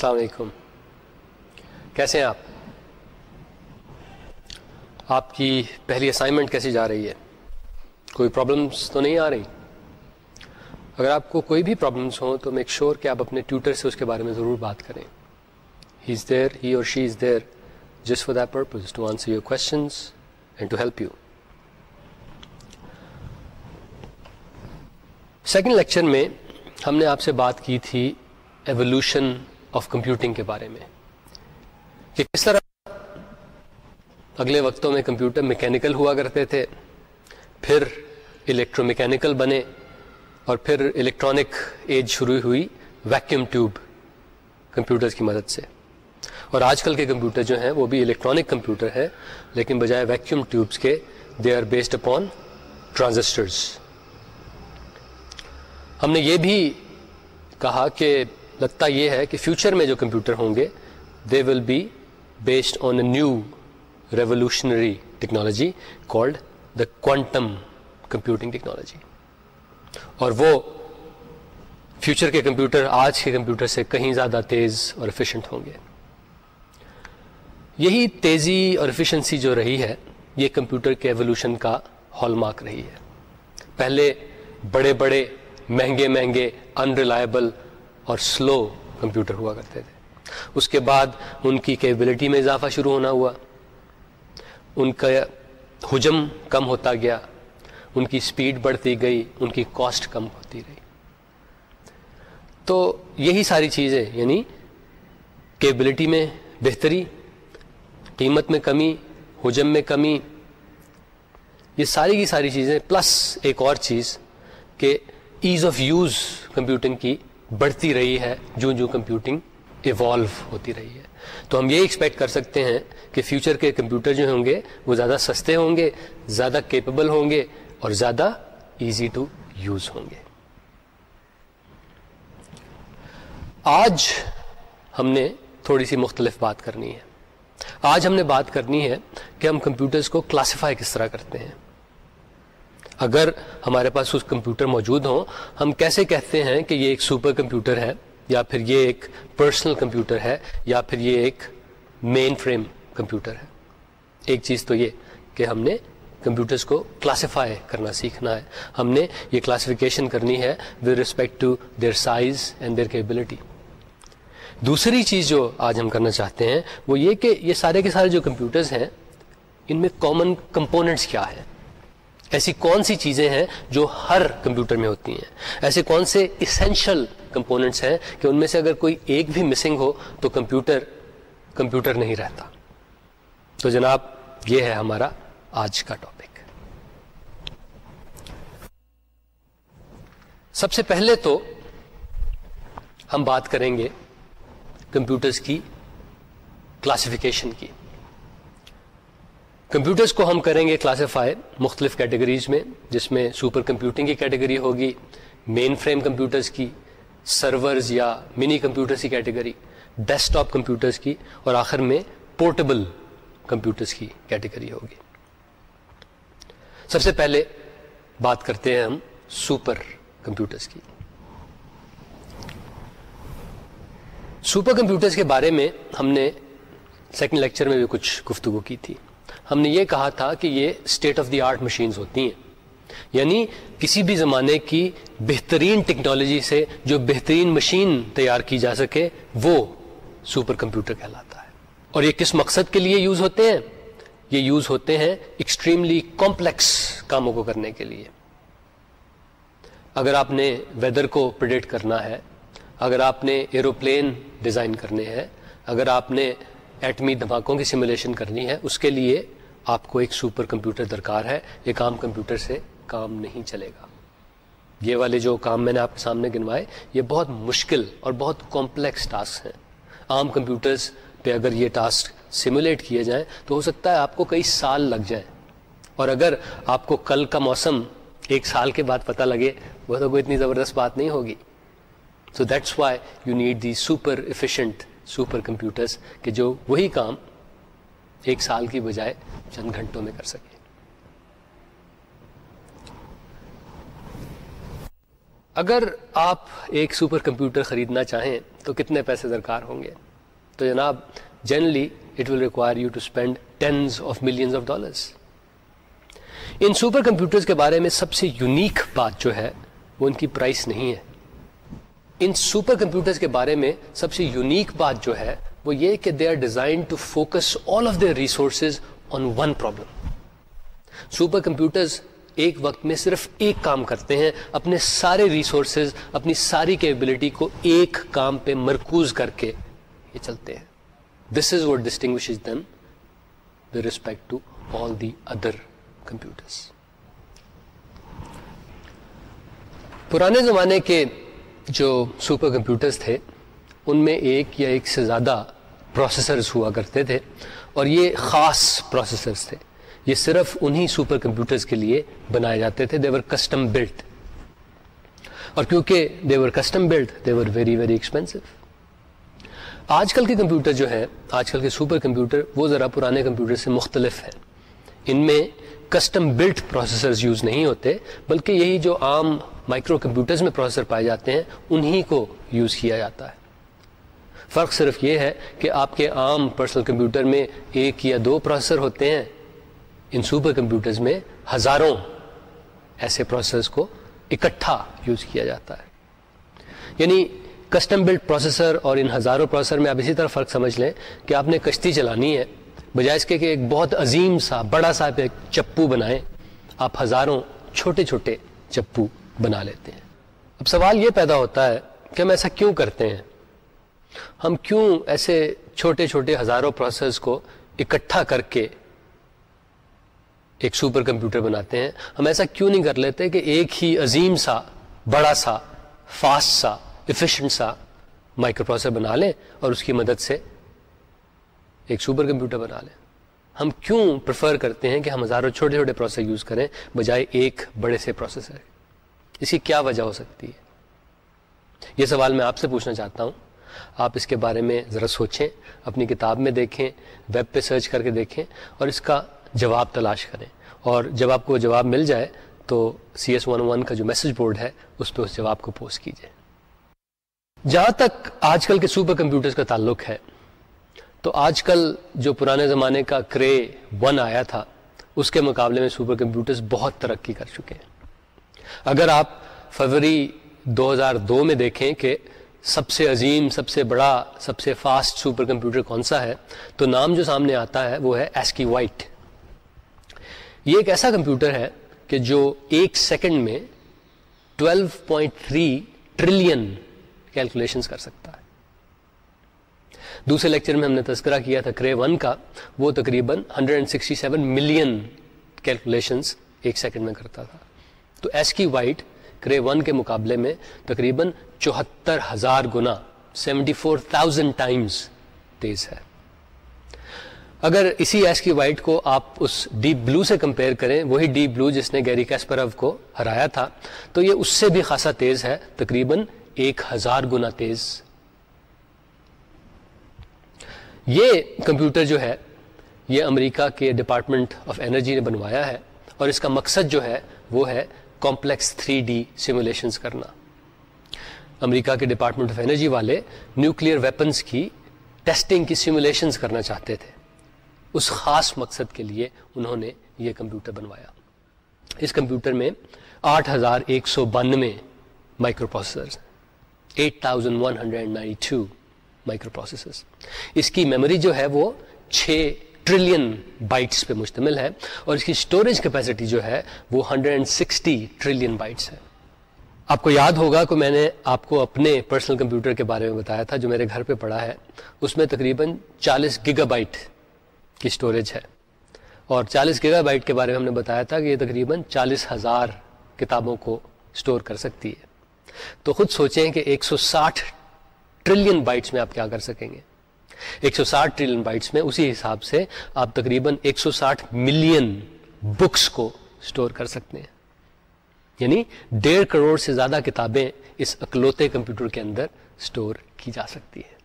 السلام علیکم۔ کیسے ہیں آپ؟ آپ کی پہلی اسائنمنٹ کیسی جا رہی ہے؟ کوئی پرابلمس تو نہیں آ رہی؟ اگر آپ کو کوئی بھی پرابلمس ہوں تو میک شیور کہ آپ اپنے ٹیوٹر سے اس کے بارے میں ضرور بات کریں۔ ہی از دیر ہی اور she is there just for that purpose to answer your questions and to help you second lecture میں ہم نے آپ سے بات کی تھی ایولیوشن آف کمپیوٹنگ کے بارے میں۔ کہ کس طرح اگلے وقتوں میں کمپیوٹر میکینیکل ہوا کرتے تھے، پھر الیکٹرو میکینیکل بنے اور پھر الیکٹرانک ایج شروع ہوئی ویکیوم ٹیوب کمپیوٹر کی مدد سے۔ اور آج کل کے کمپیوٹر جو ہیں وہ بھی الیکٹرانک کمپیوٹر ہے لیکن بجائے ویکیوم ٹیوبس کے they are based upon transistors ہم نے یہ بھی کہا کہ لگتا یہ ہے کہ فیوچر میں جو کمپیوٹر ہوں گے they will be based on a new revolutionary technology called the quantum computing technology اور وہ فیوچر کے کمپیوٹر، آج کے کمپیوٹر سے کہیں زیادہ تیز اور افیشینٹ ہوں گے۔ یہی تیزی اور افیشنسی جو رہی ہے، یہ کمپیوٹر کے ایولیوشن کا ہال مارک رہی ہے۔ پہلے بڑے بڑے، مہنگے مہنگے انریلائبل اور سلو کمپیوٹر ہوا کرتے تھے۔ اس کے بعد ان کی کیپبلٹی میں اضافہ شروع ہونا ہوا۔ ان کا حجم کم ہوتا گیا۔ ان کی سپیڈ بڑھتی گئی۔ ان کی کاسٹ کم ہوتی رہی تو یہی ساری چیزیں یعنی کیپبلٹی میں بہتری، قیمت میں کمی، حجم میں کمی، یہ ساری کی ساری چیزیں پلس ایک اور چیز کہ ایز آف یوز کمپیوٹنگ کی بڑھتی رہی ہے، جو جو کمپیوٹنگ ایوالو ہوتی رہی ہے۔ تو ہم یہ ایکسپیکٹ کر سکتے ہیں کہ فیوچر کے کمپیوٹر جو ہوں گے، وہ زیادہ سستے ہوں گے، زیادہ کیپیبل ہوں گے اور زیادہ ایزی ٹو یوز ہوں گے۔ آج ہم نے تھوڑی سی مختلف بات کرنی ہے۔ آج ہم نے بات کرنی ہے کہ ہم کمپیوٹرز کو کلاسیفائی کس طرح کرتے ہیں۔ اگر ہمارے پاس اس کمپیوٹر موجود ہوں، ہم کیسے کہتے ہیں کہ یہ ایک سپر کمپیوٹر ہے، یا پھر یہ ایک پرسنل کمپیوٹر ہے، یا پھر یہ ایک مین فریم کمپیوٹر ہے؟ ایک چیز تو یہ کہ ہم نے کمپیوٹرز کو کلاسیفائی کرنا سیکھنا ہے۔ ہم نے یہ کلاسیفیکیشن کرنی ہے with respect to their size and their capability دوسری چیز جو آج ہم کرنا چاہتے ہیں، وہ یہ کہ یہ سارے کے سارے جو کمپیوٹرز ہیں، ان میں کامن کمپوننٹس کیا ہیں؟ ایسی کون سی چیزیں ہیں جو ہر کمپیوٹر میں ہوتی ہیں؟ ایسے کون سے اسینشل کمپوننٹس ہیں کہ ان میں سے اگر کوئی ایک بھی مسنگ ہو تو کمپیوٹر کمپیوٹر نہیں رہتا؟ تو جناب، یہ ہے ہمارا آج کا ٹاپک سب سے پہلے تو ہم بات کریں گے کمپیوٹرز کی کلاسیفیکیشن کی۔ کمپیوٹرز کو ہم کریں گے کلاسیفائی مختلف کیٹیگریز میں، جس میں سپر کمپیوٹنگ کی کیٹیگری ہوگی مین فریم کمپیوٹرز کی سرورز یا منی کمپیوٹرز کی کیٹیگری ڈیسک ٹاپ کمپیوٹرز کی، اور آخر میں پورٹیبل کمپیوٹرز کی کیٹیگری ہوگی۔ سب سے پہلے بات کرتے ہیں ہم سپر کمپیوٹرز کی۔ سپر کمپیوٹرز کے بارے میں ہم نے سیکنڈ لیکچر میں بھی کچھ گفتگو کی تھی۔ ہم نے یہ کہا تھا کہ یہ state of the art machines ہوتی ہیں۔ یعنی کسی بھی زمانے کی بہترین ٹیکنالوجی سے جو بہترین مشین تیار کی جا سکے، وہ سپر کمپیوٹر کہلاتا ہے۔ اور یہ کس مقصد کے لیے یوز ہوتے ہیں؟ یہ یوز ہوتے ہیں ایکسٹریملی کمپلیکس کاموں کو کرنے کے لیے۔ اگر آپ نے ویدر کو پرڈکٹ کرنا ہے، اگر آپ نے ایروپلین ڈیزائن کرنے ہیں، اگر آپ نے ایٹمی دھماکوں کی سیمولیشن کرنی ہے، اس کے لیے آپ کو ایک سپر کمپیوٹر درکار ہے، یہ کام کمپیوٹر سے کام نہیں چلے گا۔ یہ والے جو کام میں نے آپ کے سامنے گنوائے، یہ بہت مشکل اور بہت کمپلیکس ٹاسک ہیں۔ عام کمپیوٹرز پہ اگر یہ ٹاسک سیمولیٹ کیے جائیں، تو ہو سکتا ہے آپ کو کئی سال لگ جائیں۔ اور اگر آپ کو کل کا موسم ایک سال کے بعد پتہ لگے، وہ تو کوئی اتنی زبردست بات نہیں ہوگی۔ So that's why you need the super efficient supercomputers کہ جو وہی کام ایک سال کی بجائے چند گھنٹوں میں کر سکے۔ اگر آپ ایک سپر کمپیوٹر خریدنا چاہیں تو کتنے پیسے درکار ہوں گے؟ تو جناب generally it will require you to spend tens of millions of dollars in supercomputers کے بارے میں سب سے یونیک بات جو ہے، وہ ان کی پرائس نہیں ہے۔ ان سپر کمپیوٹرز کے بارے میں سب سے یونیک بات جو ہے وہ یہ کہ they are design to focus all of their resources on one problem supercomputers ایک وقت میں صرف ایک کام کرتے ہیں، اپنے سارے ریسورسز اپنی ساری کیپبلٹی کو ایک کام پہ مرکوز کر کے یہ چلتے ہیں۔ This is what distinguish them with respect to all the other computers پرانے زمانے کے جو سپر کمپیوٹرز تھے ان میں ایک یا ایک سے زیادہ پروسیسرز ہوا کرتے تھے اور یہ خاص پروسیسرز تھے۔ یہ صرف انہی سپر کمپیوٹرز کے لیے بنائے جاتے تھے۔ دیور کسٹم بلٹ اور کیونکہ they were custom built they were very very expensive آج کل کے کمپیوٹر جو ہے آج کل کے سپر کمپیوٹر، وہ ذرا پرانے کمپیوٹر سے مختلف ہیں۔ ان میں کسٹم بلٹ پروسیسرز یوز نہیں ہوتے، بلکہ یہی جو عام مائکرو کمپیوٹرز میں پروسیسر پائے جاتے ہیں، انہی کو یوز کیا جاتا ہے۔ فرق صرف یہ ہے کہ آپ کے عام پرسنل کمپیوٹر میں ایک یا دو پروسیسر ہوتے ہیں۔ ان سپر کمپیوٹرز میں ہزاروں ایسے پروسیسرز کو اکٹھا یوز کیا جاتا ہے۔ یعنی کسٹم بلڈ پروسیسر اور ان ہزاروں پروسیسر میں آپ اسی طرح فرق سمجھ لیں کہ آپ نے کشتی چلانی ہے، بجائے اس کے کہ ایک بہت عظیم سا، بڑا سا ایک چپو بنائیں، آپ ہزاروں چھوٹے چھوٹے چپو بنا لیتے ہیں۔ اب سوال یہ پیدا ہوتا ہے کہ ہم ایسا کیوں کرتے ہیں؟ ہم کیوں ایسے چھوٹے چھوٹے ہزاروں پروسیس کو اکٹھا کر کے ایک سپر کمپیوٹر بناتے ہیں؟ ہم ایسا کیوں نہیں کر لیتے کہ ایک ہی عظیم سا، بڑا سا فاسٹ سا ایفیشنٹ سا مائکرو پروسیسر بنا لیں اور اس کی مدد سے ایک سپر کمپیوٹر بنا لیں؟ ہم کیوں پریفر کرتے ہیں کہ ہم ہزاروں چھوٹے چھوٹے پروسیسر یوز کریں بجائے ایک بڑے سے پروسیسر اس کی کیا وجہ ہو سکتی ہے؟ یہ سوال میں آپ سے پوچھنا چاہتا ہوں۔ آپ اس کے بارے میں ذرا سوچیں، اپنی کتاب میں دیکھیں، ویب پہ سرچ کر کے دیکھیں اور اس کا جواب تلاش کریں۔ اور جب آپ کو جواب مل جائے تو سی ایس ون ون کا جو میسج بورڈ ہے، اس پہ اس جواب کو پوسٹ کیجیے جہاں تک آج کل کے سپر کمپیوٹرز کا تعلق ہے، تو آج کل جو پرانے زمانے کا کرے ون آیا تھا، اس کے مقابلے میں سپر کمپیوٹرز بہت ترقی کر چکے ہیں۔ اگر آپ فروری دو ہزار دو میں دیکھیں کہ سب سے عظیم، سب سے بڑا، سب سے فاسٹ سپر کمپیوٹر کون سا ہے؟ تو نام جو سامنے آتا ہے وہ ہے ایسکی وائٹ یہ ایک ایسا کمپیوٹر ہے کہ جو ایک سیکنڈ میں 12.3 ٹریلین کیلکولیشنز کر سکتا ہے۔ دوسرے لیکچر میں ہم نے تذکرہ کیا تھا کرے ون کا، وہ تقریباً 167 ملین کیلکولیشنز ایک سیکنڈ میں کرتا تھا۔ تو ایس کی وائٹ کرے ون کے مقابلے میں تقریباً چوہتر ہزار گنا سیونٹی فور تھاؤزینڈ ٹائمس تیز ہے۔ اگر اسی ایس کی وائٹ کو آپ اس ڈیپ بلو سے کمپیئر کریں، وہی ڈیپ بلو جس نے گیری کیسپرو کو ہرایا تھا، تو یہ اس سے بھی خاصا تیز ہے، تقریباً ایک ہزار گنا تیز۔ یہ کمپیوٹر جو ہے، یہ امریکہ کے ڈپارٹمنٹ آف انرجی نے بنوایا ہے، اور اس کا مقصد جو ہے، وہ ہے کمپلیکس تھری ڈی سیمولیشنز کرنا۔ امریکہ کے ڈپارٹمنٹ آف انرجی والے نیوکلیر ویپنز کی ٹیسٹنگ کی سیمولیشنز کرنا چاہتے تھے۔ اس خاص مقصد کے لیے انہوں نے یہ کمپیوٹر بنوایا۔ اس کمپیوٹر میں آٹھ ہزار ایک سو بانوے microprocessor eight thousand one hundred ninety two microprocessor اس کی میموری جو ہے وہ چھ ٹریلین بائٹس پہ مشتمل ہے اور اس کی اسٹوریج کیپیسٹی جو ہے وہ hundred and sixty trillion bytes ہے۔ آپ کو یاد ہوگا کہ میں نے آپ کو اپنے پرسنل کمپیوٹر کے بارے میں بتایا تھا جو میرے گھر پہ پڑا ہے۔ اس میں تقریباً چالیس گیگا بائٹ کی اسٹوریج ہے۔ اور چالیس گیگا بائٹ کے بارے میں ہم نے بتایا تھا کہ یہ تقریباً چالیس ہزار کتابوں کو اسٹور کر سکتی ہے۔ تو خود سوچیں کہ ایک سو ساٹھ ٹریلین بائٹس میں آپ کیا کر سکیں گے۔ ایک سو ساٹھ ٹریلین بائٹس میں اسی حساب سے آپ تقریباً ایک سو ساٹھ ملین بکس کو اسٹور کر سکتے ہیں۔ یعنی ڈیڑھ کروڑ سے زیادہ کتابیں اس اکلوتے کمپیوٹر کے اندر اسٹور کی جا سکتی ہے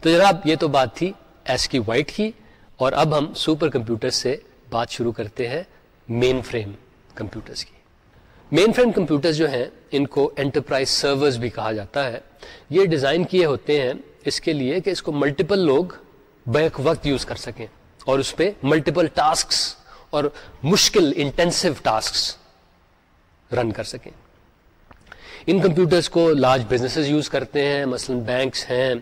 تو جناب، یہ تو بات تھی ایس کی وائٹ کی، اور اب ہم سپر کمپیوٹر سے بات شروع کرتے ہیں مین فریم کمپیوٹرز کی۔ مین فریم کمپیوٹر جو ہیں، ان کو انٹرپرائز سرورز بھی کہا جاتا ہے۔ یہ ڈیزائن کیے ہوتے ہیں اس کے لیے کہ اس کو ملٹیپل لوگ بیک وقت یوز کر سکیں اور اس پہ ملٹیپل ٹاسکس اور مشکل انٹینسو ٹاسکس رن کر سکیں۔ ان کمپیوٹرز کو لارج بزنسز یوز کرتے ہیں، مثلا بینکس ہیں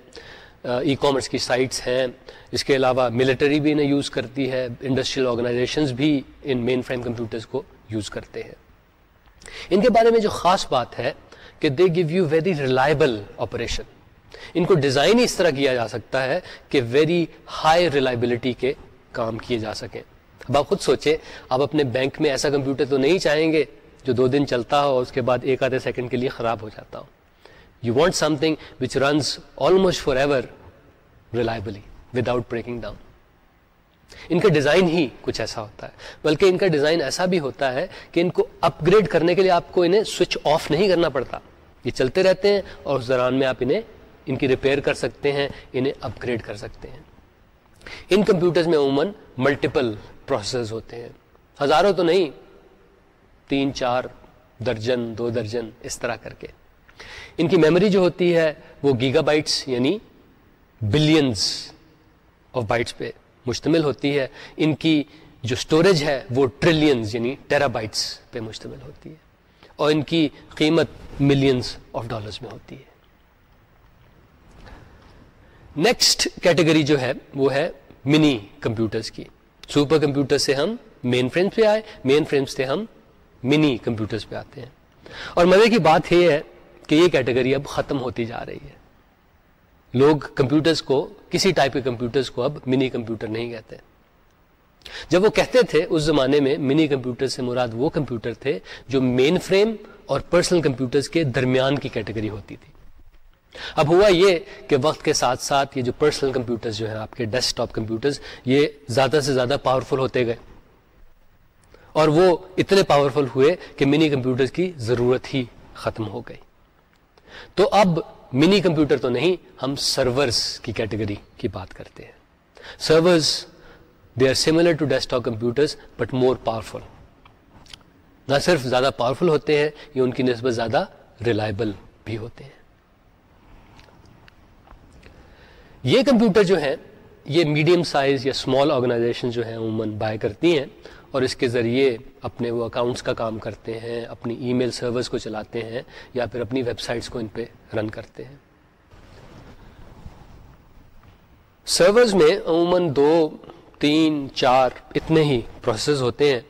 ای کامرس کی سائٹس ہیں۔ اس کے علاوہ ملٹری بھی انہیں یوز کرتی ہے انڈسٹریل آرگنائزیشنز بھی ان مین فریم کمپیوٹرز کو یوز کرتے ہیں۔ ان کے بارے میں جو خاص بات ہے کہ they give you very reliable operation ان کو ڈیزائن ہی اس طرح کیا جا سکتا ہے کہ ویری ہائی ریلائبلٹی کے کام کیے جا سکیں۔ اب آپ خود سوچیں، آپ اپنے بینک میں ایسا کمپیوٹر تو نہیں چاہیں گے جو دو دن چلتا ہو اور اس کے بعد ایک آدھے سیکنڈ کے لیے خراب ہو جاتا ہو۔ You want something which runs almost forever reliably without breaking down ان کا ڈیزائن ہی کچھ ایسا ہوتا ہے۔ بلکہ ان کا ڈیزائن ایسا بھی ہوتا ہے کہ ان کو اپ گریڈ کرنے کے لیے آپ کو انہیں سوئچ آف نہیں کرنا پڑتا۔ یہ چلتے رہتے ہیں اور اس دوران میں آپ انہیں ان کی ریپیئر کر سکتے ہیں، انہیں اپ گریڈ کر سکتے ہیں۔ ان کمپیوٹرز میں عموماً ملٹیپل پروسیسز ہوتے ہیں۔ ہزاروں تو نہیں، تین، چار درجن، دو درجن، اس طرح کر کے۔ ان کی میموری جو ہوتی ہے وہ گیگا بائٹس یعنی بلینز آف بائٹس پہ مشتمل ہوتی ہے، ان کی جو سٹوریج ہے وہ ٹریلینز یعنی ٹیرا بائٹس پہ مشتمل ہوتی ہے اور ان کی قیمت ملینز آف ڈالرز میں ہوتی ہے۔ نیکسٹ کیٹیگری جو ہے، وہ ہے منی کمپیوٹرز کی۔ سپر کمپیوٹر سے ہم مین فرینس پہ آئے مین فرینس سے ہم منی کمپیوٹرز پہ آتے ہیں۔ اور مزے کی بات یہ ہے کہ یہ کیٹیگری اب ختم ہوتی جا رہی ہے۔ لوگ کمپیوٹرز کو، کسی ٹائپ کے کمپیوٹرز کو اب منی کمپیوٹر نہیں کہتے۔ جب وہ کہتے تھے، اس زمانے میں منی کمپیوٹر سے مراد وہ کمپیوٹر تھے جو مین فریم اور پرسنل کمپیوٹرز کے درمیان کی کیٹیگری ہوتی تھی۔ اب ہوا یہ کہ وقت کے ساتھ ساتھ یہ جو پرسنل کمپیوٹرز جو ہیں، آپ کے ڈیسک ٹاپ کمپیوٹرز، یہ زیادہ سے زیادہ پاورفل ہوتے گئے۔ اور وہ اتنے پاورفل ہوئے کہ منی کمپیوٹرز کی ضرورت ہی ختم ہو گئی۔ تو اب منی کمپیوٹر تو نہیں، ہم سرورز کی کیٹیگری کی بات کرتے ہیں۔ Servers they are similar to desktop computer but more powerful نہ صرف زیادہ پاورفل ہوتے ہیں، یہ ان کی نسبت زیادہ ریلائبل بھی ہوتے ہیں۔ یہ کمپیوٹر جو ہیں یہ میڈیم سائز یا اسمال آرگنائزیشن جو ہیں عموماً بائے کرتی ہیں اور اس کے ذریعے اپنے وہ اکاؤنٹس کا کام کرتے ہیں، اپنی ای میل سرورز کو چلاتے ہیں یا پھر اپنی ویب سائٹس کو ان پہ رن کرتے ہیں۔ سرورز میں عموماً دو، تین، چار اتنے ہی پروسیسز ہوتے ہیں۔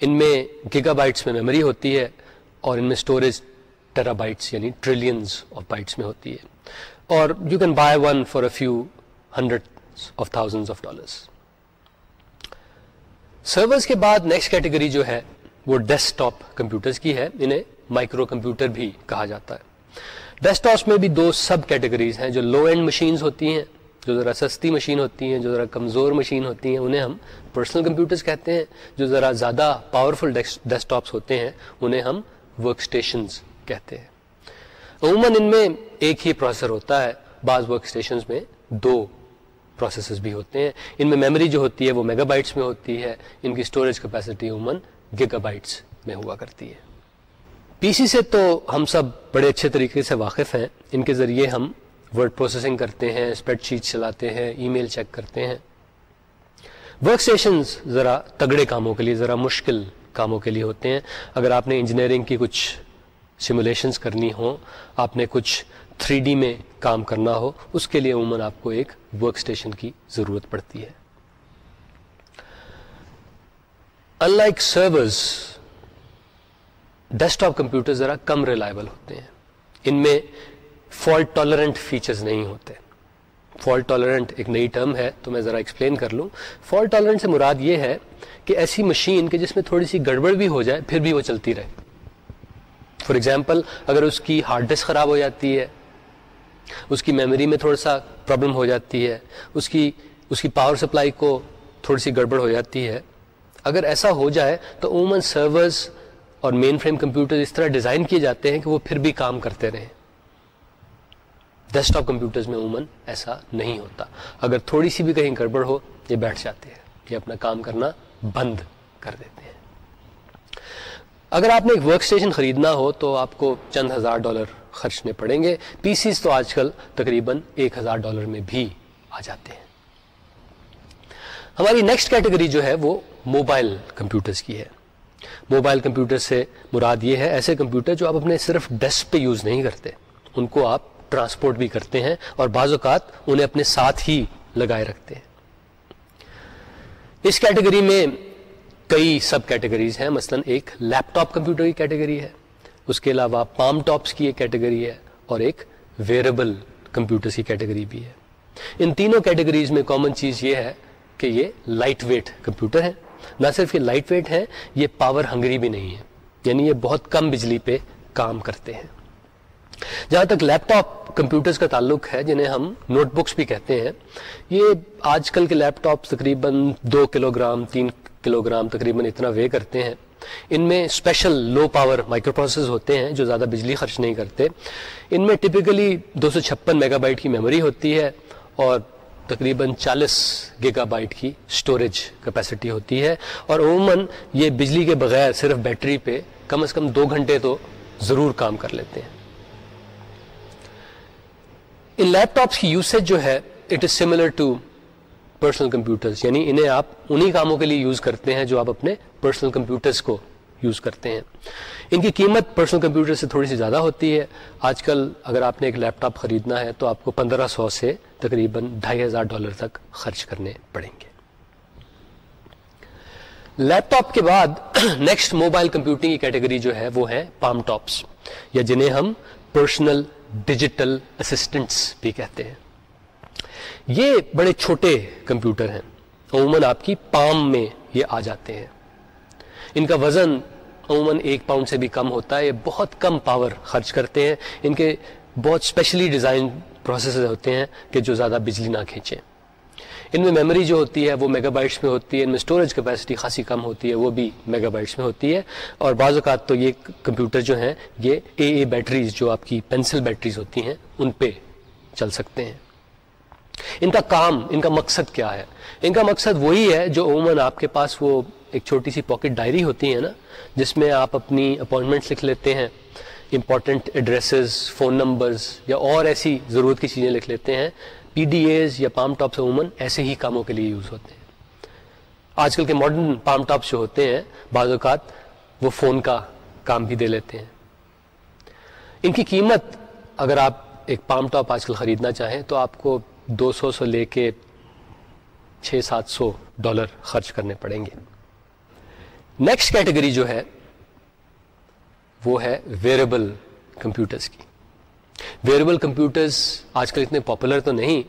ان میں گیگا بائٹس میں میموری ہوتی ہے اور ان میں اسٹوریج ٹیرا بائٹس یعنی ٹریلینز آف بائٹس میں ہوتی ہے۔ اور you can buy one for a few hundred of thousand of dollars servers کے بعد نیکسٹ کیٹیگری جو ہے وہ ڈیسک ٹاپ کمپیوٹرز کی ہے، انہیں مائکرو کمپیوٹر بھی کہا جاتا ہے۔ ڈیسک ٹاپس میں بھی دو سب کیٹیگریز ہیں جو لو اینڈ مشینز ہوتی ہیں، جو ذرا سستی مشین ہوتی ہیں، جو ذرا کمزور مشین ہوتی ہیں، انہیں ہم پرسنل کمپیوٹرز کہتے ہیں۔ جو ذرا زیادہ پاورفل ڈیسک ٹاپس ہوتے ہیں، انہیں ہم ورک اسٹیشنز کہتے ہیں۔ عموماً ان میں ایک ہی پروسیسر ہوتا ہے، بعض ورک اسٹیشنز میں دو پروسیسز بھی ہوتے ہیں۔ ان میں میموری جو ہوتی ہے وہ میگا بائٹس میں ہوتی ہے۔ ان کی اسٹوریج کیپیسٹی عموماً گیگا بائٹس میں ہوا کرتی ہے۔ پی سی سے تو ہم سب بڑے اچھے طریقے سے واقف ہیں۔ ان کے ذریعے ہم ورڈ پروسیسنگ کرتے ہیں اسپریڈ شیٹ چلاتے ہیں ای میل چیک کرتے ہیں۔ ورک اسٹیشنز ذرا تگڑے کاموں کے لیے، ذرا مشکل کاموں کے لیے ہوتے ہیں۔ اگر آپ نے انجینئرنگ کی کچھ سمولیشنز کرنی ہوں، آپ نے کچھ تھری ڈی میں کام کرنا ہو، اس کے لیے عموماً آپ کو ایک ورک اسٹیشن کی ضرورت پڑتی ہے۔ Unlike servers desktop computer ذرا کم ریلائبل ہوتے ہیں۔ ان میں فالٹ ٹالرنٹ فیچرز نہیں ہوتے۔ فالٹ ٹالرنٹ ایک نئی ٹرم ہے، تو میں ذرا ایکسپلین کر لوں۔ فالٹ ٹالرنٹ سے مراد یہ ہے کہ ایسی مشین کہ جس میں تھوڑی سی گڑبڑ بھی ہو جائے، پھر بھی وہ چلتی رہے۔ فار ایگزامپل اگر اس کی ہارڈ ڈسک خراب ہو جاتی ہے اس کی میموری میں تھوڑا سا پرابلم ہو جاتی ہے، اس کی اس کی پاور سپلائی کو تھوڑی سی گڑبڑ ہو جاتی ہے۔ اگر ایسا ہو جائے تو عموماً سرورز اور مین فریم کمپیوٹر اس طرح ڈیزائن کیے جاتے ہیں کہ وہ پھر بھی کام کرتے رہیں۔ ڈیسک ٹاپ کمپیوٹرز میں عموماً ایسا نہیں ہوتا۔ اگر تھوڑی سی بھی کہیں گڑبڑ ہو، یہ بیٹھ جاتے ہیں، یہ اپنا کام کرنا بند کر دیتے ہیں۔ اگر آپ نے ایک ورک اسٹیشن خریدنا ہو تو آپ کو چند ہزار ڈالر خرچنے پڑیں گے۔ پی سیز تو آج کل تقریباً ایک ہزار ڈالر میں بھی آ جاتے ہیں۔ ہماری نیکسٹ کیٹیگری جو ہے وہ موبائل کمپیوٹرز کی ہے۔ موبائل کمپیوٹر سے مراد یہ ہے ایسے کمپیوٹر جو آپ اپنے صرف ڈیسک پہ یوز نہیں کرتے۔ ان کو آپ ٹرانسپورٹ بھی کرتے ہیں اور بعض اوقات انہیں اپنے ساتھ ہی لگائے رکھتے ہیں۔ اس کیٹیگری میں کئی سب کیٹیگریز ہیں۔ مثلا ایک لیپ ٹاپ کمپیوٹر کی کیٹیگری ہے۔ اس کے علاوہ پام ٹاپس کی ایک کیٹیگری ہے اور ایک ویئربل کمپیوٹر کی کیٹیگری بھی ہے۔ ان تینوں کیٹیگریز میں کامن چیز یہ ہے کہ یہ لائٹ ویٹ کمپیوٹر ہے نہ صرف یہ لائٹ ویٹ ہے یہ پاور ہنگری بھی نہیں ہے یعنی یہ بہت کم بجلی پہ کام کرتے ہیں۔ جہاں تک لیپ ٹاپ کمپیوٹرز کا تعلق ہے، جنہیں ہم نوٹ بکس بھی کہتے ہیں، یہ آج کل کے لیپ ٹاپ تقریباً دو کلو گرام تین کلو گرام تقریباً اتنا وے کرتے ہیں۔ ان میں special low power micro process ہوتے ہیں جو زیادہ بجلی خرچ نہیں کرتے۔ ان میں ٹپکلی دو سو چھپن میگا بائٹ کی میموری ہوتی ہے اور تقریباً چالیس گیگا بائٹ کی اسٹوریج کیپیسٹی ہوتی ہے۔ اور عموماً یہ بجلی کے بغیر صرف بیٹری پہ کم از کم دو گھنٹے تو ضرور کام کر لیتے ہیں۔ ان لیپ ٹاپس کی یوسیج جو ہے it is similar to personal computers یعنی انہیں آپ انہی کاموں کے لیے یوز کرتے ہیں جو آپ اپنے پرسنل کمپیوٹرز کو یوز کرتے ہیں۔ ان کی قیمت پرسنل کمپیوٹر سے تھوڑی سی زیادہ ہوتی ہے۔ آج کل اگر آپ نے ایک لیپ ٹاپ خریدنا ہے تو آپ کو پندرہ سو سے تقریباً ڈھائی ہزار ڈالر تک خرچ کرنے پڑیں گے۔ لیپ ٹاپ کے بعد نیکسٹ موبائل کمپیوٹنگ کی کیٹیگری جو ہے وہ ہے پام ٹاپس یا جنہیں ہم پرسنل ڈیجیٹل اسسٹنٹس بھی کہتے ہیں۔ یہ بڑے چھوٹے کمپیوٹر ہیں۔ عموماً آپ کی پام میں یہ آ جاتے ہیں۔ ان کا وزن عموماً ایک پاؤنڈ سے بھی کم ہوتا ہے یہ بہت کم پاور خرچ کرتے ہیں۔ ان کے بہت اسپیشلی ڈیزائن پروسیس ہوتے ہیں کہ جو زیادہ بجلی نہ کھینچیں۔ ان میں میموری جو ہوتی ہے وہ میگا بائٹس میں ہوتی ہے، ان میں اسٹوریج کیپیسٹی خاصی کم ہوتی ہے، وہ بھی میگا بائٹس میں ہوتی ہے۔ اور بعض اوقات تو یہ کمپیوٹر جو ہیں، یہ اے اے بیٹریز جو آپ کی پینسل بیٹریز ہوتی ہیں، ان پہ چل سکتے ہیں۔ ان کا کام، ان کا مقصد کیا ہے؟ ان کا مقصد وہی ہے جو عموماً آپ کے پاس وہ ایک چھوٹی سی پاکٹ ڈائری ہوتی ہے نا، جس میں آپ اپنی اپوائنٹمنٹ لکھ لیتے ہیں امپورٹنٹ ایڈریسز فون نمبرز یا اور ایسی ضرورت کی چیزیں لکھ لیتے ہیں۔ پی ڈی ایز یا پام ٹاپس عموماً ایسے ہی کاموں کے لیے یوز ہوتے ہیں۔ آج کل کے ماڈرن پام ٹاپس جو ہوتے ہیں، بعض اوقات وہ فون کا کام بھی دے لیتے ہیں۔ ان کی قیمت، اگر آپ ایک پام ٹاپ آج کل خریدنا چاہیں تو آپ کو دو سو سے لے کے چھ سات سو ڈالر خرچ کرنے پڑیں گے۔ نیکسٹ کیٹیگری جو ہے، وہ ہے ویریبل کمپیوٹرز کی۔ ویریبل کمپیوٹرز آج کل اتنے پاپولر تو نہیں،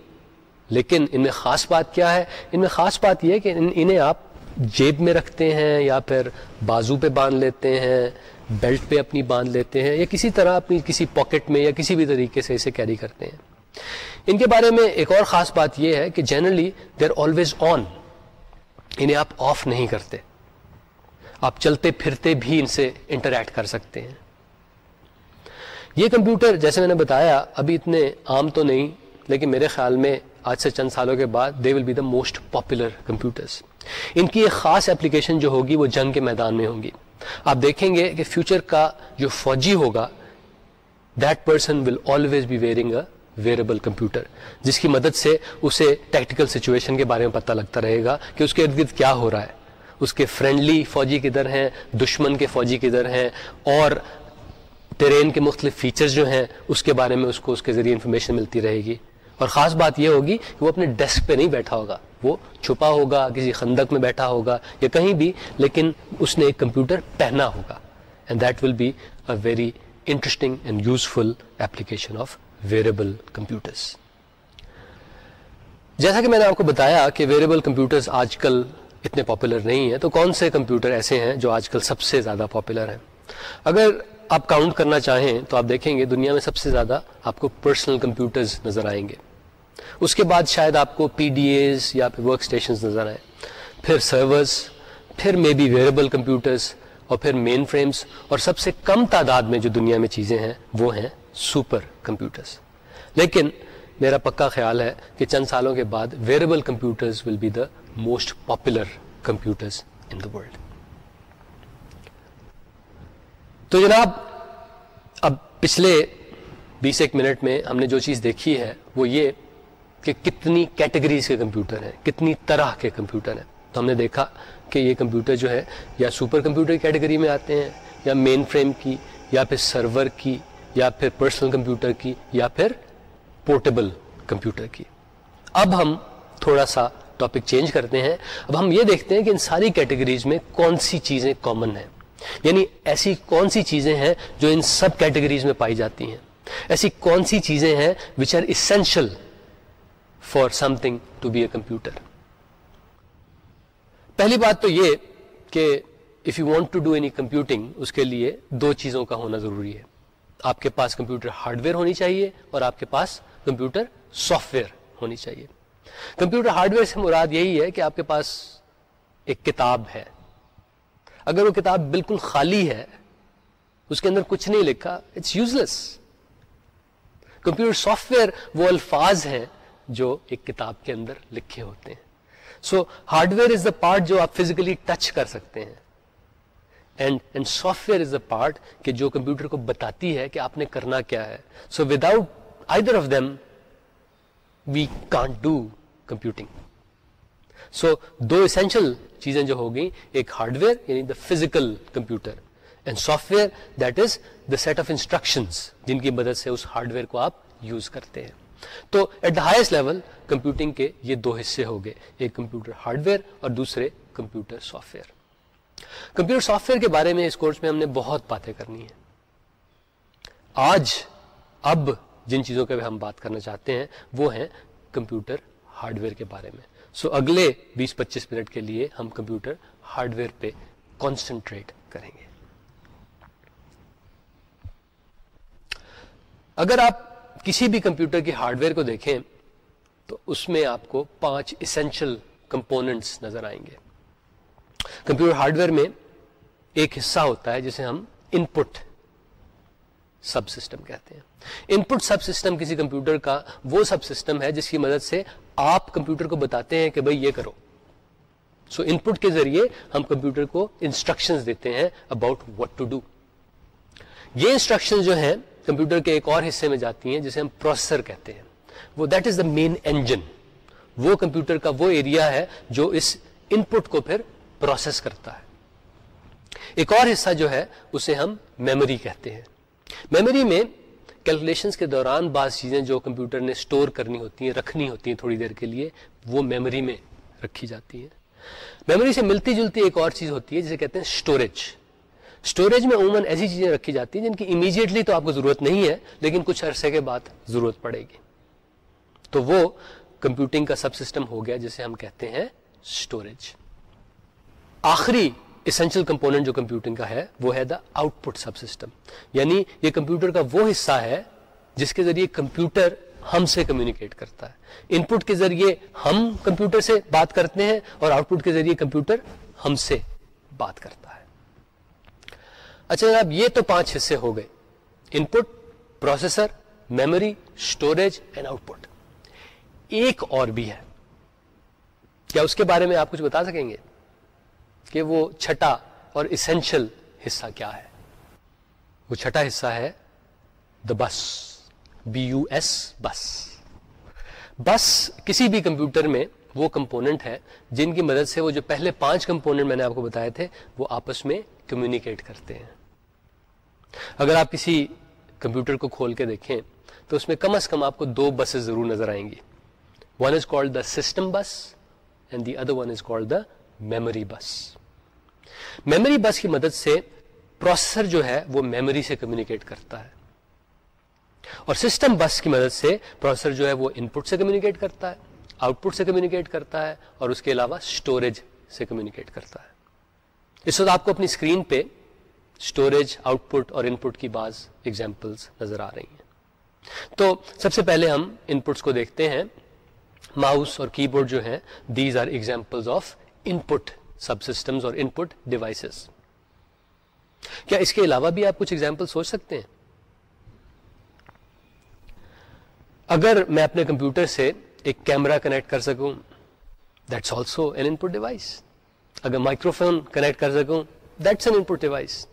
لیکن ان میں خاص بات کیا ہے؟ ان میں خاص بات یہ کہ انہیں آپ جیب میں رکھتے ہیں یا پھر بازو پہ باندھ لیتے ہیں بیلٹ پہ اپنی باندھ لیتے ہیں، یا کسی طرح اپنی کسی پاکٹ میں یا کسی بھی طریقے سے اسے کیری کرتے ہیں۔ ان کے بارے میں ایک اور خاص بات یہ ہے کہ generally they are always on انہیں آپ آف نہیں کرتے. آپ چلتے پھرتے بھی ان سے انٹریکٹ کر سکتے ہیں. یہ کمپیوٹر جیسے میں نے بتایا، ابھی اتنے عام تو نہیں، لیکن میرے خیال میں آج سے چند سالوں کے بعد they will be the most popular computers ان کی ایک خاص اپلیکیشن جو ہوگی وہ جنگ کے میدان میں ہوگی. آپ دیکھیں گے کہ فیوچر کا جو فوجی ہوگا that person will always be wearing a wearable computer جس کی مدد سے اسے ٹیکٹیکل سچویشن کے بارے میں پتہ لگتا رہے گا کہ اس کے ارد گرد کیا ہو رہا ہے۔ اس کے فرینڈلی فوجی کدھر ہیں، دشمن کے فوجی کدھر ہیں، اور ٹرین کے مختلف فیچرز جو ہیں، اس کے بارے میں اس کو اس کے ذریعے انفارمیشن ملتی رہے گی۔ اور خاص بات یہ ہوگی کہ وہ اپنے ڈیسک پہ نہیں بیٹھا ہوگا۔ وہ چھپا ہوگا، کسی خندق میں بیٹھا ہوگا یا کہیں بھی، لیکن اس نے ایک کمپیوٹر پہنا ہوگا۔ And that will be a very interesting and useful application of wearable computers جیسا کہ میں نے آپ کو بتایا کہ ویریبل کمپیوٹرز آج کل اتنے پاپولر نہیں ہیں، تو کون سے کمپیوٹر ایسے ہیں جو آج کل سب سے زیادہ پاپولر ہیں؟ اگر آپ کاؤنٹ کرنا چاہیں تو آپ دیکھیں گے دنیا میں سب سے زیادہ آپ کو پرسنل کمپیوٹرز نظر آئیں گے۔ اس کے بعد شاید آپ کو پی ڈی ایز یا پھر ورک اسٹیشنز نظر آئیں۔ پھر سرورز پھر مے بی ویریبل کمپیوٹرز اور پھر مین فریمز اور سب سے کم تعداد میں جو دنیا میں چیزیں ہیں وہ ہیں سپر کمپیوٹرز۔ لیکن میرا پکا خیال ہے کہ چند سالوں کے بعد wearable computers will be the most popular computers in the world تو جناب، اب پچھلے بیس ایک منٹ میں ہم نے جو چیز دیکھی ہے وہ یہ کہ کتنی کیٹیگریز کے کمپیوٹر ہیں، کتنی طرح کے کمپیوٹر ہیں۔ تو ہم نے دیکھا کہ یہ کمپیوٹر جو ہے یا سپر کمپیوٹر کی کیٹیگری میں آتے ہیں یا مین فریم کی یا پھر سرور کی یا پھر پرسنل کمپیوٹر کی یا پھر پورٹیبل کمپیوٹر کی۔ اب ہم تھوڑا سا ٹاپک چینج کرتے ہیں۔ اب ہم یہ دیکھتے ہیں کہ ان ساری کیٹیگریز میں کون سی چیزیں کامن ہیں۔ یعنی ایسی کون سی چیزیں ہیں جو ان سب کیٹیگریز میں پائی جاتی ہیں۔ ایسی کون سی چیزیں ہیں which are essential for something to be a computer پہلی بات تو یہ کہ if you want to do any computing اس کے لیے دو چیزوں کا ہونا ضروری ہے۔ آپ کے پاس کمپیوٹر ہارڈ ویئر ہونی چاہیے اور آپ کے پاس کمپیوٹر سافٹ ویئر ہونی چاہیے۔ کمپیوٹر ہارڈ ویئر سے مراد یہی ہے کہ آپ کے پاس ایک کتاب ہے۔ اگر وہ کتاب بالکل خالی ہے، اس کے اندر کچھ نہیں لکھا it's useless computer software وہ الفاظ ہیں جو ایک کتاب کے اندر لکھے ہوتے ہیں۔ So hardware is the part جو آپ فزیکلی ٹچ کر سکتے ہیں۔ And and software is the part کہ جو کمپیوٹر کو بتاتی ہے کہ آپ نے کرنا کیا ہے. So without either of them we can't do computing so do essential چیزیں جو ہوگی ایک ہارڈ ویئر یعنی the physical computer and software that is the set of instruction جن کی مدد سے اس ہارڈ ویئر کو آپ یوز کرتے ہیں. تو at the highest level computing کے یہ دو حصے ہو گئے. ایک کمپیوٹر ہارڈ ویئر اور دوسرے computer software computer software کے بارے میں اس کورس میں ہم نے بہت باتیں کرنی ہیں۔ آج اب جن چیزوں کے ہم بات کرنا چاہتے ہیں وہ ہیں کمپیوٹر ہارڈ ویئر کے بارے میں۔ سو so, اگلے بیس پچیس منٹ کے لیے ہم کمپیوٹر ہارڈ ویئر پہ کانسنٹریٹ کریں گے۔ اگر آپ کسی بھی کمپیوٹر کی ہارڈ ویئر کو دیکھیں تو اس میں آپ کو پانچ اسینشل کمپوننٹس نظر آئیں گے۔ کمپیوٹر ہارڈ ویئر میں ایک حصہ ہوتا ہے جسے ہم ان پٹ سب سسٹم کہتے ہیں۔ ان پٹ سب سسٹم کسی کمپیوٹر کا وہ سب سسٹم ہے جس کی مدد سے آپ کمپیوٹر کو بتاتے ہیں کہ بھائی یہ کرو۔ سو ان پٹ کے ذریعے ہم کمپیوٹر کو انسٹرکشن دیتے ہیں اباؤٹ وٹ ٹو ڈو یہ انسٹرکشن جو ہیں کمپیوٹر کے ایک اور حصے میں جاتی ہیں جسے ہم پروسیسر کہتے ہیں۔ وہ that is the main engine وہ کمپیوٹر کا وہ ایریا ہے جو اس ان پٹ کو پھر پروسیس کرتا ہے۔ ایک اور حصہ جو ہے، اسے ہم میموری کہتے ہیں۔ میموری میں کیلکولیشن کے دوران بعض چیزیں جو کمپیوٹر نے اسٹور کرنی ہوتی ہیں، رکھنی ہوتی ہیں تھوڑی دیر کے لیے، وہ میموری میں رکھی جاتی ہیں۔ میموری سے ملتی جلتی ایک اور چیز ہوتی ہے، جسے کہتے ہیں اسٹوریج اسٹوریج میں عموماً ایسی چیزیں رکھی جاتی ہیں جن کی امیجیٹلی تو آپ کو ضرورت نہیں ہے، لیکن کچھ عرصے کے بعد ضرورت پڑے گی۔ تو وہ کمپیوٹنگ کا سب سسٹم ہو گیا، جسے ہم کہتے ہیں اسٹوریج آخری اسینشل کمپوننٹ جو کمپیوٹنگ کا ہے، وہ ہے دا آؤٹ پٹ سب سسٹم یعنی یہ کمپیوٹر کا وہ حصہ ہے جس کے ذریعے کمپیوٹر ہم سے کمیونیکیٹ کرتا ہے۔ ان پٹ کے ذریعے ہم کمپیوٹر سے بات کرتے ہیں اور آؤٹ پٹ کے ذریعے کمپیوٹر ہم سے بات کرتا ہے۔ اچھا جناب، یہ تو پانچ حصے ہو گئے۔ Input processor memory storage and output ایک اور بھی ہے۔ کیا اس کے بارے میں آپ کچھ بتا سکیں گے؟ کہ وہ چھٹا اور اسینشل حصہ کیا ہے؟ وہ چھٹا حصہ ہے دا بس بی یو ایس بس بس کسی بھی کمپیوٹر میں وہ کمپوننٹ ہے جن کی مدد سے وہ جو پہلے پانچ کمپوننٹ میں نے آپ کو بتائے تھے وہ آپس میں کمیونیکیٹ کرتے ہیں۔ اگر آپ کسی کمپیوٹر کو کھول کے دیکھیں تو اس میں کم از کم آپ کو دو بسز ضرور نظر آئیں گی۔ One is called the system bus and the other one is called the memory bus memory bus کی مدد سے پروسیسر جو ہے وہ میموری سے کمیونیکیٹ کرتا ہے. اور سسٹم بس کی مدد سے پروسیسر جو ہے وہ ان پٹ سے کمیونیکیٹ کرتا ہے آؤٹ پٹ سے کمیونیکیٹ کرتا ہے، اور اس کے علاوہ اسٹوریج سے کمیونیکیٹ کرتا ہے. اس وقت آپ کو اپنی اسکرین پہ اسٹوریج آؤٹ پٹ اور ان پٹ کی بعض ایگزامپلس نظر آ رہی ہیں. تو سب سے پہلے ہم ان پٹس کو دیکھتے ہیں. ماؤس اور کی بورڈ جو ہے these are example of input subsystems اور ان پٹ ڈیوائسز کیا اس کے علاوہ بھی آپ کچھ ایگزامپل سوچ سکتے ہیں؟ اگر میں اپنے کمپیوٹر سے ایک کیمرا کنیکٹ کر سکوں that's also an input device اگر مائکرو فون کنیکٹ کر سکوں that's an input device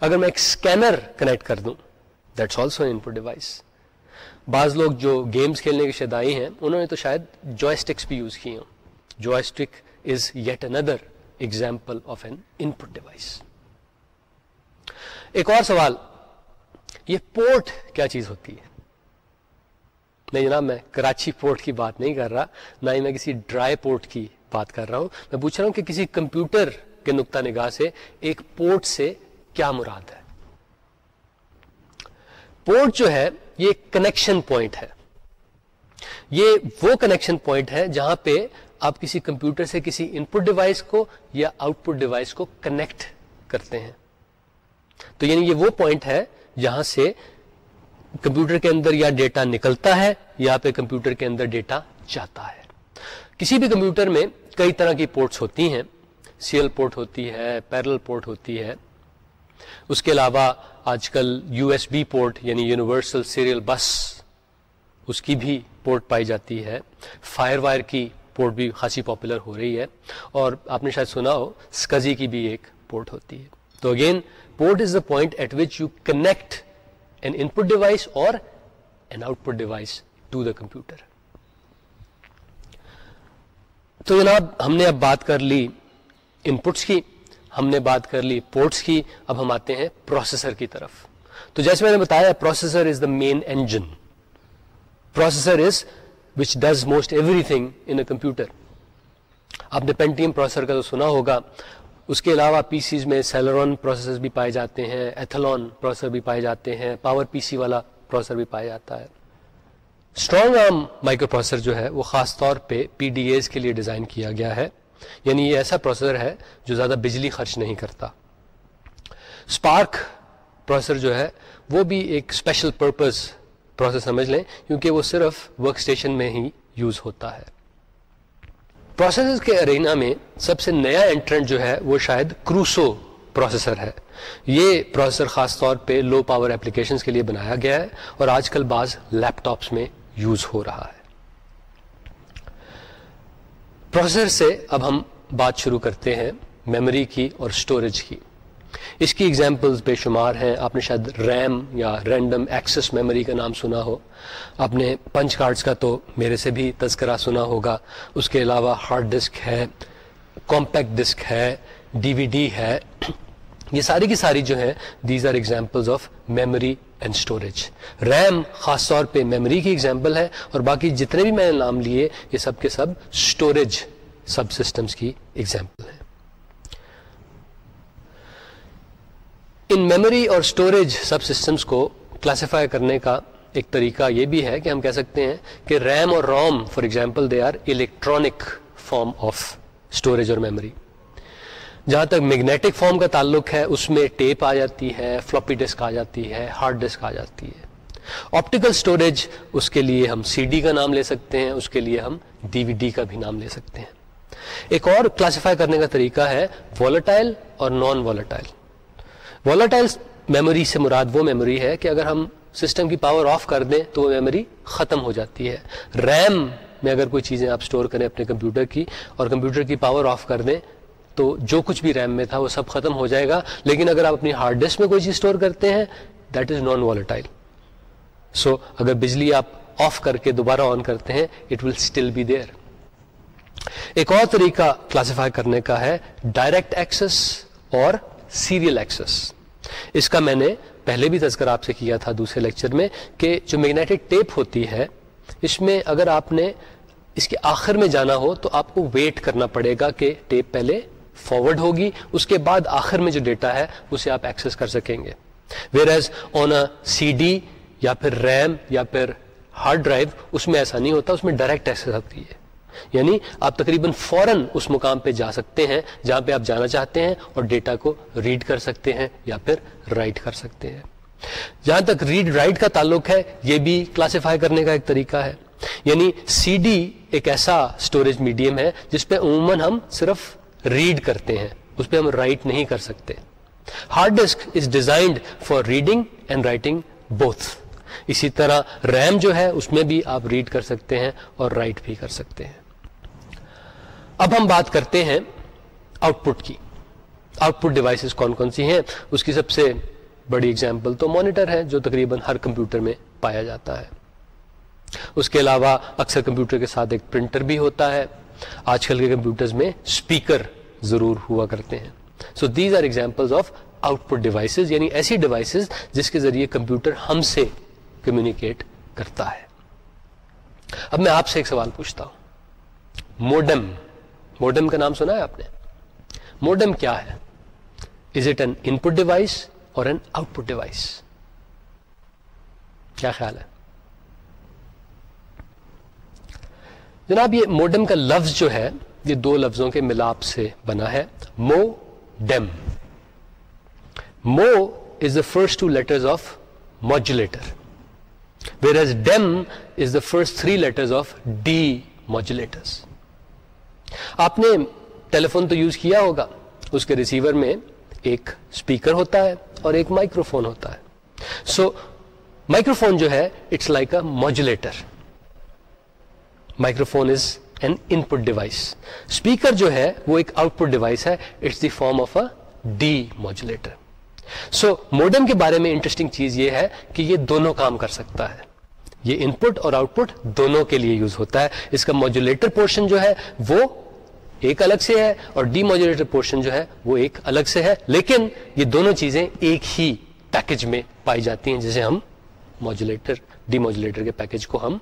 اگر میں ایک اسکینر کنیکٹ کر دوں that's also input device بعض لوگ جو گیمز کھیلنے کے شدائی ہیں، انہوں نے تو شاید جوائسٹکس بھی یوز کیے ہوں۔ Joystick is yet another example of an input device ایک اور سوال، یہ پورٹ کیا چیز ہوتی ہے؟ نہیں جناب، میں کراچی پورٹ کی بات نہیں کر رہا، نہ ہی میں کسی ڈرائی پورٹ کی بات کر رہا ہوں۔ میں پوچھ رہا ہوں کہ کسی کمپیوٹر کے نقطہ نگاہ سے ایک پورٹ سے کیا مراد ہے؟ پورٹ جو ہے، یہ کنیکشن پوائنٹ ہے۔ یہ وہ کنیکشن پوائنٹ ہے جہاں پہ آپ کسی کمپیوٹر سے کسی ان پٹ ڈیوائس کو یا آؤٹ پٹ ڈیوائس کو کنیکٹ کرتے ہیں۔ تو یعنی یہ وہ پوائنٹ ہے جہاں سے کمپیوٹر کے اندر یا ڈیٹا نکلتا ہے یا پہ کمپیوٹر کے اندر ڈیٹا جاتا ہے۔ کسی بھی کمپیوٹر میں کئی طرح کی پورٹس ہوتی ہیں۔ سی ایل پورٹ ہوتی ہے پیرل پورٹ ہوتی ہے۔ اس کے علاوہ آج کل یو ایس بی پورٹ یعنی یونیورسل سیریل بس اس کی بھی پورٹ پائی جاتی ہے۔ فائر وائر کی پورٹ بھی خاصی پاپولر ہو رہی ہے اور آپ نے شاید سنا ہو اسکزی کی بھی ایک پورٹ ہوتی ہے۔ تو again port is the point at which you connect an input device اور an output device to the computer تو جناب، ہم نے اب بات کر لی ان پٹس کی، ہم نے بات کر لی پورٹس کی، اب ہم آتے ہیں پروسیسر کی طرف۔ تو جیسے میں نے بتایا processor is the main engine processor is which does most everything in a computer آپ نے پینٹیم پروسیسر کا تو سنا ہوگا اس کے علاوہ پی سیز میں سیلرون پروسیسر بھی پائے جاتے ہیں ایتھلون پروسیسر بھی پائے جاتے ہیں پاور پی سی والا پروسیسر بھی پایا جاتا ہے اسٹرانگ آرم مائکرو پروسیسر جو ہے وہ خاص طور پہ پی ڈی ایز کے لیے ڈیزائن کیا گیا ہے یعنی یہ ایسا پروسیسر ہے جو زیادہ بجلی خرچ نہیں کرتا اسپارک پروسیسر جو ہے وہ بھی ایک اسپیشل پرپز پروسیس سمجھ لیں، کیونکہ وہ صرف ورک اسٹیشن میں ہی یوز ہوتا ہے۔ پروسیسر کے ارینا میں سب سے نیا انٹرنٹ جو ہے، وہ شاید کروسو پروسیسر ہے۔ یہ پروسیسر خاص طور پہ لو پاور اپلیکیشن کے لیے بنایا گیا ہے اور آج کل بعض لیپ ٹاپس میں یوز ہو رہا ہے۔ پروسیسر سے اب ہم بات شروع کرتے ہیں میموری کی اور اسٹوریج کی۔ اس کی ایگزامپلز بے شمار ہیں۔ آپ نے شاید ریم یا رینڈم ایکسس میموری کا نام سنا ہو۔ آپ نے پنچ کارڈز کا تو میرے سے بھی تذکرہ سنا ہوگا۔ اس کے علاوہ ہارڈ ڈسک ہے کمپیکٹ ڈسک ہے ڈی وی ڈی ہے۔ یہ ساری کی ساری جو ہیں these are examples of memory and storage RAM خاص طور پہ میموری کی ایگزامپل ہے۔ اور باقی جتنے بھی میں نے نام لیے، یہ سب کے سب اسٹوریج سب سسٹمس کی ایگزامپل ہے ان میموری اور اسٹوریج سب سسٹمس کو کلاسیفائی کرنے کا ایک طریقہ یہ بھی ہے کہ ہم کہہ سکتے ہیں کہ ریم اور ROM for example they are electronic form of storage اور میموری جہاں تک میگنیٹک فارم کا تعلق ہے، اس میں ٹیپ آ جاتی ہے فلوپی ڈسک آ جاتی ہے ہارڈ ڈسک آ جاتی ہے۔ آپٹیکل اسٹوریج اس کے لیے ہم سی ڈی کا نام لے سکتے ہیں، اس کے لیے ہم ڈی وی ڈی کا بھی نام لے سکتے ہیں۔ ایک اور کلاسیفائی کرنے کا طریقہ ہے وولٹائل اور نان وولٹائل وولٹائل میموری سے مراد وہ میموری ہے کہ اگر ہم سسٹم کی پاور آف کر دیں تو وہ میموری ختم ہو جاتی ہے۔ ریم میں اگر کوئی چیزیں آپ اسٹور کریں اپنے کمپیوٹر کی اور کمپیوٹر کی پاور آف کر دیں تو جو کچھ بھی ریم میں تھا وہ سب ختم ہو جائے گا۔ لیکن اگر آپ اپنی ہارڈ ڈسک میں کوئی چیز اسٹور کرتے ہیں that is non volatile so اگر بجلی آپ آف کر کے دوبارہ آن کرتے ہیں it will still be there ایک اور طریقہ کلاسیفائی کرنے کا ہے ڈائریکٹ ایکسس اور سیریل ایکسس۔ اس کا میں نے پہلے بھی تذکر آپ سے کیا تھا دوسرے لیکچر میں کہ جو میگنیٹک ٹیپ ہوتی ہے، اس میں اگر آپ نے اس کے آخر میں جانا ہو تو آپ کو ویٹ کرنا پڑے گا کہ ٹیپ پہلے فارورڈ ہوگی، اس کے بعد آخر میں جو ڈیٹا ہے، اسے آپ ایکسس کر سکیں گے۔ Whereas on a C D یا پھر ریم یا پھر ہارڈ ڈرائیو اس میں ایسا نہیں ہوتا، اس میں ڈائریکٹ ایکسس ہوتی ہے۔ یعنی آپ تقریباً فوراً اس مقام پہ جا سکتے ہیں جہاں پہ آپ جانا چاہتے ہیں اور ڈیٹا کو ریڈ کر سکتے ہیں یا پھر رائٹ کر سکتے ہیں۔ جہاں تک ریڈ رائٹ کا تعلق ہے، یہ بھی کلاسیفائی کرنے کا ایک طریقہ ہے۔ یعنی سی ڈی ایک ایسا اسٹوریج میڈیم ہے جس پہ عموماً ہم صرف ریڈ کرتے ہیں، اس پہ ہم رائٹ نہیں کر سکتے۔ Hard disk is designed for reading and writing both. اسی طرح ریم جو ہے، اس میں بھی آپ ریڈ کر سکتے ہیں اور رائٹ بھی کر سکتے ہیں۔ اب ہم بات کرتے ہیں آؤٹ پٹ کی۔ آؤٹ پٹ ڈیوائسز کون کون سی ہیں؟ اس کی سب سے بڑی اگزامپل تو مانیٹر ہے جو تقریباً ہر کمپیوٹر میں پایا جاتا ہے۔ اس کے علاوہ اکثر کمپیوٹر کے ساتھ ایک پرنٹر بھی ہوتا ہے۔ آج کل کے کمپیوٹرز میں اسپیکر ضرور ہوا کرتے ہیں۔ So these are example of output devices یعنی ایسی ڈیوائسز جس کے ذریعے کمپیوٹر ہم سے کمیونیکیٹ کرتا ہے۔ اب میں آپ سے ایک سوال پوچھتا ہوں۔ موڈم موڈم کا نام سنا ہے آپ نے؟ موڈم کیا ہے؟ Is it an input device اور این آؤٹ پٹ ڈیوائس کیا خیال ہے؟ جناب، یہ موڈم کا لفظ جو ہے، یہ دو لفظوں کے ملاپ سے بنا ہے۔ Modem mo is the first two letters of modulator whereas dem is the first three letters of demodulator آپ نے ٹیلی فون تو یوز کیا ہوگا. اس کے ریسیور میں ایک اسپیکر ہوتا ہے اور ایک مائکرو فون ہوتا ہے. سو مائکرو فون جو ہے it's like a modulator microphone is an input device speaker جو ہے، وہ ایک آؤٹ پٹ ڈیوائس ہے. It's the form of a demodulator so modem کے بارے میں انٹرسٹنگ چیز یہ ہے کہ یہ دونوں کام کر سکتا ہے. یہ ان پٹ اور آؤٹ پٹ دونوں کے لیے یوز ہوتا ہے. اس کا ماڈولیٹر پورشن جو ہے، وہ ایک الگ سے ہے اور ڈی ماڈولیٹر پورشن جو ہے وہ ایک الگ سے ہے، لیکن یہ دونوں چیزیں ایک ہی پیکج میں پائی جاتی ہیں، جسے ہم ماڈولیٹر ڈی ماڈولیٹر کے پیکج کو ہم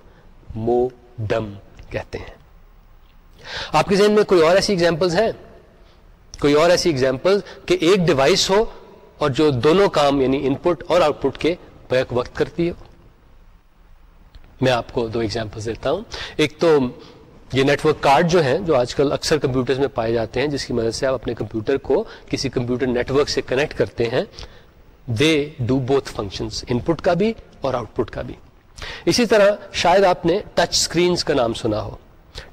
موڈم کہتے ہیں۔ آپ کے ذہن میں کوئی اور ایسی ایگزامپل ہیں؟ کوئی اور ایسی ایگزامپل کہ ایک ڈیوائس ہو اور جو دونوں کام یعنی ان پٹ اور آؤٹ پٹ کے بیک وقت کرتی ہو؟ میں آپ کو دو ایگزامپل دیتا ہوں۔ ایک تو یہ نیٹورک کارڈ جو ہیں، جو آج کل اکثر کمپیوٹر میں پائے جاتے ہیں، جس کی مدد سے آپ اپنے کمپیوٹر کو کسی کمپیوٹر نیٹورک سے کنیکٹ کرتے ہیں they do both function input کا بھی اور آؤٹ پٹ کا بھی۔ اسی طرح شاید آپ نے ٹچ اسکرینس کا نام سنا ہو۔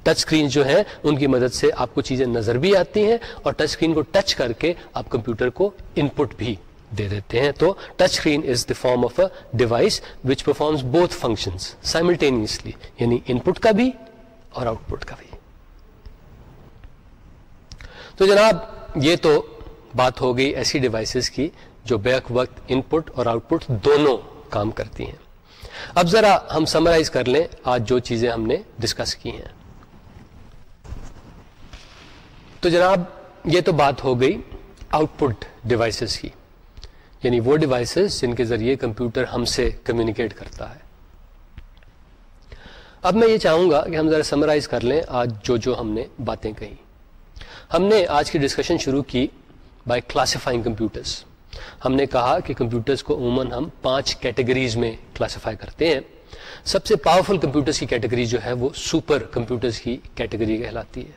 ٹچ اسکرین جو ہیں، ان کی مدد سے آپ کو چیزیں نظر بھی آتی ہیں اور ٹچ اسکرین کو ٹچ کر کے آپ کمپیوٹر کو ان پٹ بھی دے دیتے ہیں۔ تو touch screen is the form of a device which performs both function simultaneously یعنی ان پٹ کا بھی اور آؤٹ پٹ کا بھی۔ تو جناب، یہ تو بات ہو گئی ایسی ڈیوائسز کی جو بیک وقت ان پٹ اور آؤٹ پٹ دونوں کام کرتی ہیں۔ اب ذرا ہم سمرائز کر لیں آج جو چیزیں ہم نے ڈسکس کی ہیں۔ تو جناب، یہ تو بات ہو گئی آؤٹ پٹ ڈیوائسز کی یعنی وہ ڈیوائسز جن کے ذریعے کمپیوٹر ہم سے کمیونیکیٹ کرتا ہے۔ اب میں یہ چاہوں گا کہ ہم ذرا سمرائز کر لیں آج جو جو ہم نے باتیں کہی۔ ہم نے آج کی ڈسکشن شروع کی بائی کلاسیفائنگ کمپیوٹرس ہم نے کہا کہ کمپیوٹرز کو عموماً ہم پانچ کیٹیگریز میں کلاسیفائی کرتے ہیں۔ سب سے پاورفل کمپیوٹرز کی کیٹیگری جو ہے وہ سپر کمپیوٹرز کی کیٹیگری کہلاتی ہے۔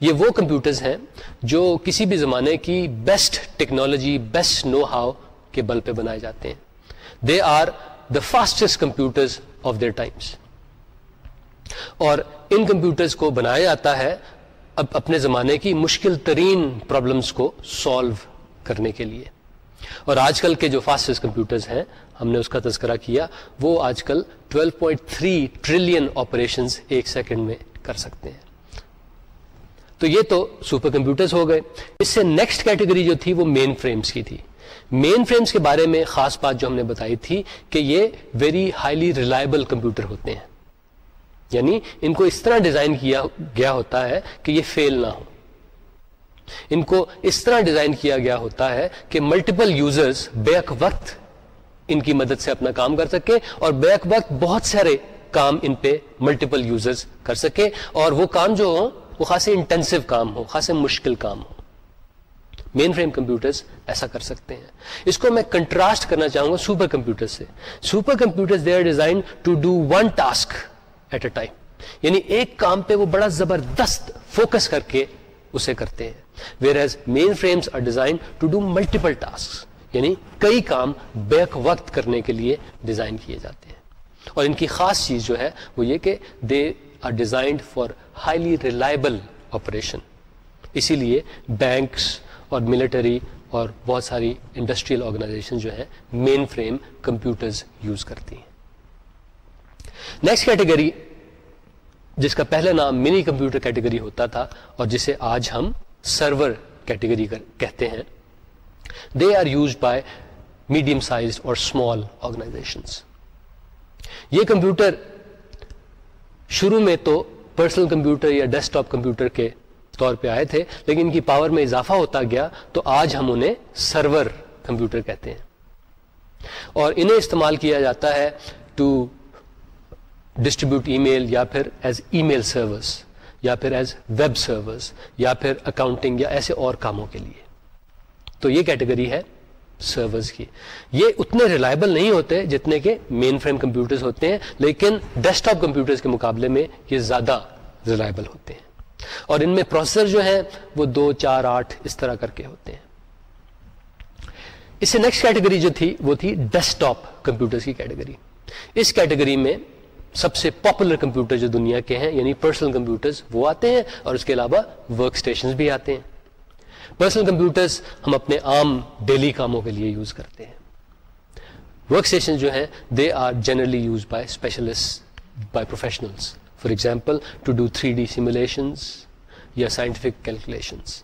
یہ وہ کمپیوٹرز ہیں جو کسی بھی زمانے کی best technology best know how کے بل پہ بنائے جاتے ہیں۔ They are the fastest computers of their times اور ان کمپیوٹرز کو بنایا جاتا ہے اب اپنے زمانے کی مشکل ترین پرابلمس کو سالو کرنے کے لیے۔ اور آج کل کے جو فاسٹسٹ کمپیوٹرز ہیں، ہم نے اس کا تذکرہ کیا، وہ آج کل 12.3 ٹریلین آپریشن ایک سیکنڈ میں کر سکتے ہیں۔ تو یہ تو سپر کمپیوٹرز ہو گئے۔ اس سے نیکسٹ کیٹیگری جو تھی، وہ مین فریمز کی تھی۔ مین فریمز کے بارے میں خاص بات جو ہم نے بتائی تھی، کہ یہ ویری ہائیلی ریلائبل کمپیوٹر ہوتے ہیں۔ یعنی ان کو اس طرح ڈیزائن کیا گیا ہوتا ہے کہ یہ فیل نہ ہو۔ ان کو اس طرح ڈیزائن کیا گیا ہوتا ہے کہ ملٹیپل یوزرز بیک وقت ان کی مدد سے اپنا کام کر سکے اور بیک وقت بہت سارے کام ان پہ ملٹیپل یوزرز کر سکے اور وہ کام جو ہو وہ خاصے انٹینسو کام ہو خاصے مشکل کام ہو مین فریم کمپیوٹرز ایسا کر سکتے ہیں۔ اس کو میں کنٹراسٹ کرنا چاہوں گا سپر کمپیوٹر سے۔ Supercomputer they are design to do one task. At a time یعنی ایک کام پہ وہ بڑا زبردست فوکس کر کے اسے کرتے ہیں. Whereas mainframes are design to do multiple task یعنی کئی کام بیک وقت کرنے کے لیے ڈیزائن کیے جاتے ہیں. اور ان کی خاص چیز جو ہے وہ یہ کہ they are designed for highly reliable operation اسی لیے بینکس اور ملٹری اور بہت ساری انڈسٹریل آرگنائزیشن جو ہے مین فریم کمپیوٹرز یوز کرتی ہیں. نیکسٹ کیٹیگری جس کا پہلا نام منی کمپیوٹر کیٹیگری ہوتا تھا اور جسے آج ہم سرور کیٹیگری کہتے ہیں. They are use by medium size اور اسمال آرگنائزیشنس یہ کمپیوٹر شروع میں تو پرسنل کمپیوٹر یا ڈیسک ٹاپ کمپیوٹر کے طور پہ آئے تھے، لیکن ان کی پاور میں اضافہ ہوتا گیا تو آج ہم انہیں سرور کمپیوٹر کہتے ہیں. اور انہیں استعمال کیا جاتا ہے ٹو ڈسٹریبیوٹ ای میل یا پھر ایز ای میل سروس یا پھر ایز ویب سروس یا پھر اکاؤنٹنگ یا ایسے اور کاموں کے لیے۔ تو یہ کیٹیگری ہے سرورز کی۔ یہ اتنے ریلائبل نہیں ہوتے جتنے کے مین فریم کمپیوٹرز ہوتے ہیں، لیکن ڈیسک ٹاپ کمپیوٹرز کے مقابلے میں یہ زیادہ ریلائبل ہوتے ہیں۔ اور ان میں پروسیسر جو ہیں، وہ دو، چار، آٹھ اس طرح کر کے ہوتے ہیں۔ اس سے نیکسٹ کیٹیگری جو تھی، وہ تھی ڈیسک ٹاپ کمپیوٹر کی کیٹیگری اس کیٹیگری میں سب سے پاپولر کمپیوٹر جو دنیا کے ہیں یعنی پرسنل کمپیوٹرز وہ آتے ہیں اور اس کے علاوہ ورک اسٹیشن بھی آتے ہیں۔ پرسنل کمپیوٹرز ہم اپنے عام ڈیلی کاموں کے لیے یوز کرتے ہیں۔ ورک اسٹیشن جو ہیں they are generally use by specialist by professionals for example to do three D simulations یا سائنٹیفک کیلکولیشنس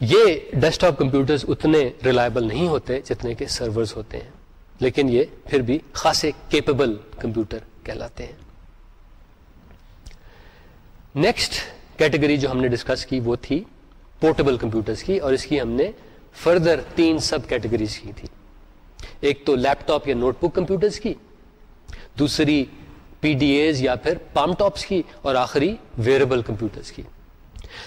یہ ڈیسک ٹاپ کمپیوٹرز اتنے ریلائبل نہیں ہوتے جتنے کہ سرورز ہوتے ہیں۔ لیکن یہ پھر بھی خاصے کیپیبل کمپیوٹر کہلاتے ہیں۔ نیکسٹ کیٹیگری جو ہم نے ڈسکس کی وہ تھی پورٹیبل کمپیوٹرز کی اور اس کی ہم نے فردر تین سب کیٹیگریز کی تھی۔ ایک تو لیپ ٹاپ یا نوٹ بک کمپیوٹرز کی، دوسری پی ڈی ایز یا پھر پام ٹاپس کی اور آخری ویئربل کمپیوٹرز کی۔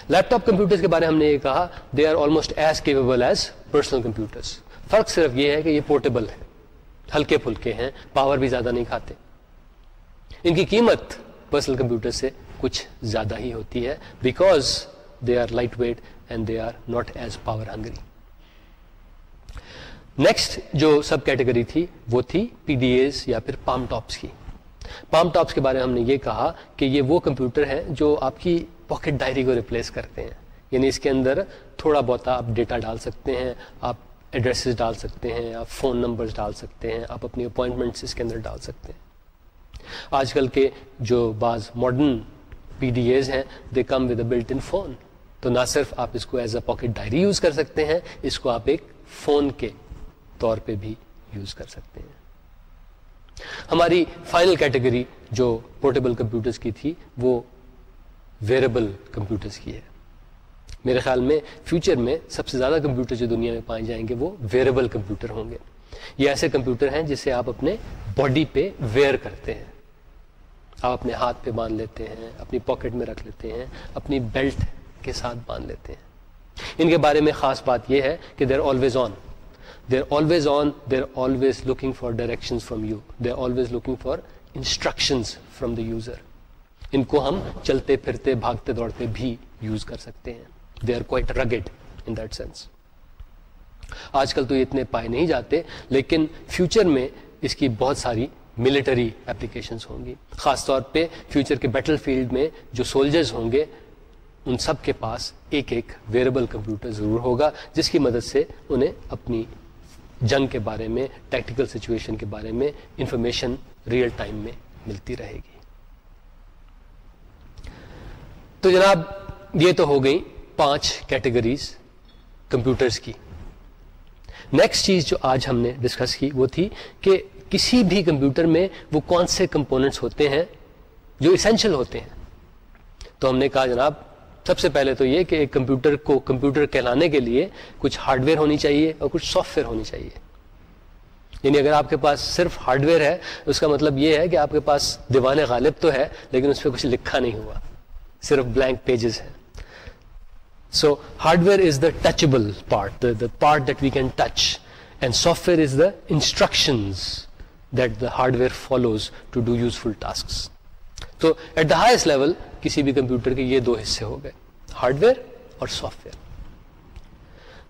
لیپ ٹاپ کمپیوٹرز کے بارے ہم نے یہ کہا they are almost as capable as personal computers فرق صرف یہ ہے کہ یہ پورٹیبل ہے۔ ہلکے پھلکے ہیں پاور بھی زیادہ نہیں کھاتے۔ ان کی قیمت پرسنل کمپیوٹر سے کچھ زیادہ ہی ہوتی ہے because they are lightweight and they are not as power hungry next جو سب کیٹیگری تھی، وہ تھی پی ڈی ایز یا پھر پام ٹاپس کی۔ پام ٹاپس کے بارے میں ہم نے یہ کہا کہ یہ وہ کمپیوٹر ہے جو آپ کی پاکٹ ڈائری کو ریپلیس کرتے ہیں۔ یعنی اس کے اندر تھوڑا بہت آپ ڈیٹا ڈال سکتے ہیں، آپ ایڈریسز ڈال سکتے ہیں، آپ فون نمبرز ڈال سکتے ہیں، آپ اپنی اپوائنٹمنٹس اس کے اندر ڈال سکتے ہیں۔ آج کل کے جو بعض ماڈرن پی ڈی ایز ہیں they come with a built in phone تو نہ صرف آپ اس کو as a pocket diary use کر سکتے ہیں، اس کو آپ ایک فون کے طور پہ بھی یوز کر سکتے ہیں۔ ہماری فائنل کیٹیگری جو پورٹیبل کمپیوٹرز کی تھی، وہ ویریبل کمپیوٹرز کی ہے۔ میرے خیال میں فیوچر میں سب سے زیادہ کمپیوٹر جو دنیا میں پائے جائیں گے وہ ویریبل کمپیوٹر ہوں گے۔ یہ ایسے کمپیوٹر ہیں جسے آپ اپنے باڈی پہ ویئر کرتے ہیں۔ آپ اپنے ہاتھ پہ باندھ لیتے ہیں، اپنی پاکٹ میں رکھ لیتے ہیں، اپنی بیلٹ کے ساتھ باندھ لیتے ہیں۔ ان کے بارے میں خاص بات یہ ہے کہ they're always on they're always on they're always looking for direction from you they always looking for instruction from the user ان کو ہم چلتے پھرتے، بھاگتے دوڑتے بھی یوز کر سکتے ہیں۔ They are quite rugged in that sense آج کل تو یہ اتنے پائے نہیں جاتے، لیکن فیوچر میں اس کی بہت ساری ملٹری اپلیکیشنس ہوں گی۔ خاص طور پہ فیوچر کے بیٹل فیلڈ میں جو سولجرز ہوں گے، ان سب کے پاس ایک ایک ویریبل کمپیوٹر ضرور ہوگا، جس کی مدد سے انہیں اپنی جنگ کے بارے میں ٹیکٹیکل سچویشن کے بارے میں انفارمیشن ریئل ٹائم میں ملتی رہے گی۔ تو جناب، یہ تو ہو گئی۔ پانچ کیٹیگریز کمپیوٹرز کی۔ نیکسٹ چیز جو آج ہم نے ڈسکس کی وہ تھی کہ کسی بھی کمپیوٹر میں وہ کون سے کمپوننٹس ہوتے ہیں جو اسینشل ہوتے ہیں۔ تو ہم نے کہا جناب، سب سے پہلے تو یہ کہ ایک کمپیوٹر کو کمپیوٹر کہلانے کے لیے کچھ ہارڈ ویئر ہونی چاہیے اور کچھ سافٹ ویئر ہونی چاہیے۔ یعنی اگر آپ کے پاس صرف ہارڈ ویئر ہے، اس کا مطلب یہ ہے کہ آپ کے پاس دیوان غالب تو ہے، لیکن اس پہ کچھ لکھا نہیں ہوا۔ صرف بلینک پیجز ہے so hardware is the touchable part the part that we can touch and software is the instruction that the hardware follows to do useful task so at the highest level کسی بھی computer کے یہ دو حصے ہو گئے hardware اور software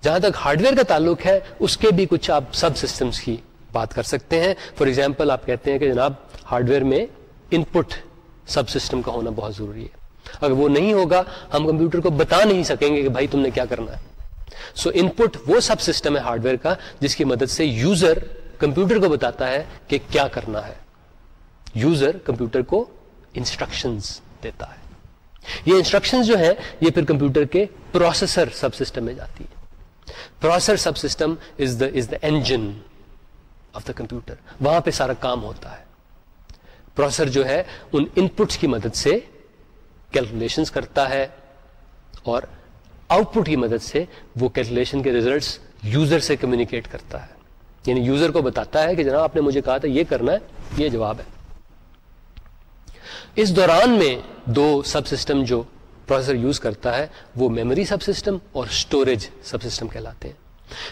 جہاں تک ہارڈ ویئر کا تعلق ہے، اس کے بھی کچھ آپ سب سسٹمس کی بات کر سکتے ہیں۔ فار ایگزامپل آپ کہتے ہیں کہ جناب ہارڈ ویئر میں ان پٹ سب سسٹم کا ہونا بہت ضروری ہے۔ اگر وہ نہیں ہوگا، ہم کمپیوٹر کو بتا نہیں سکیں گے کہ بھائی تم نے کیا کرنا ہے۔ سو ان پٹ وہ سب سسٹم ہے ہارڈ ویئر کا جس کی مدد سے یوزر کمپیوٹر کو بتاتا ہے کہ کیا کرنا ہے۔ یوزر کمپیوٹر کو انسٹرکشنز دیتا ہے۔ یہ انسٹرکشن جو ہیں، یہ پھر کمپیوٹر کے پروسیسر سب سسٹم میں جاتی ہے processor subsystem is the is the engine of the computer وہاں پہ سارا کام ہوتا ہے۔ پروسیسر جو ہے، ان ان پٹس کی مدد سے کیلکولیشن کرتا ہے اور آؤٹ پٹ کی مدد سے وہ کیلکولیشن کے ریزلٹس یوزر سے کمیونیکیٹ کرتا ہے۔ یعنی یوزر کو بتاتا ہے کہ جناب آپ نے مجھے کہا تھا یہ کرنا ہے، یہ جواب ہے۔ اس دوران میں دو سب سسٹم جو پروسیسر یوز کرتا ہے، وہ میموری سب سسٹم اور اسٹوریج سب سسٹم کہلاتے ہیں۔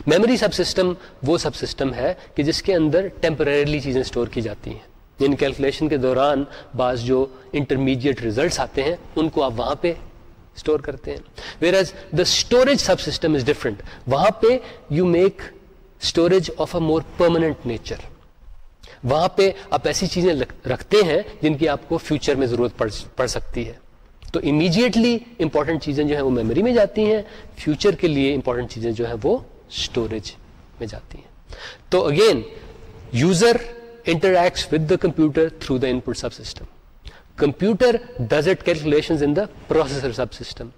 میموری سب سسٹم وہ سب سسٹم ہے کہ جس کے اندر ٹیمپرریلی چیزیں اسٹور کی جاتی ہیں۔ یعنی کیلکولیشن کے دوران بعض جو انٹرمیڈیٹ ریزلٹس آتے ہیں، ان کو آپ وہاں پہ اسٹور کرتے ہیں۔ Whereas the storage subsystem is different وہاں پہ you make storage of a more permanent nature وہاں پہ آپ ایسی چیزیں رکھتے ہیں جن کی آپ کو فیوچر میں ضرورت پڑ سکتی ہے۔ تو امیجیٹلی امپورٹنٹ چیزیں جو ہیں وہ میموری میں جاتی ہیں فیوچر کے لیے امپورٹنٹ چیزیں جو ہیں وہ اسٹوریج میں جاتی ہیں۔ تو again user interacts with the computer through the input subsystem computer does it calculation in the processor subsystem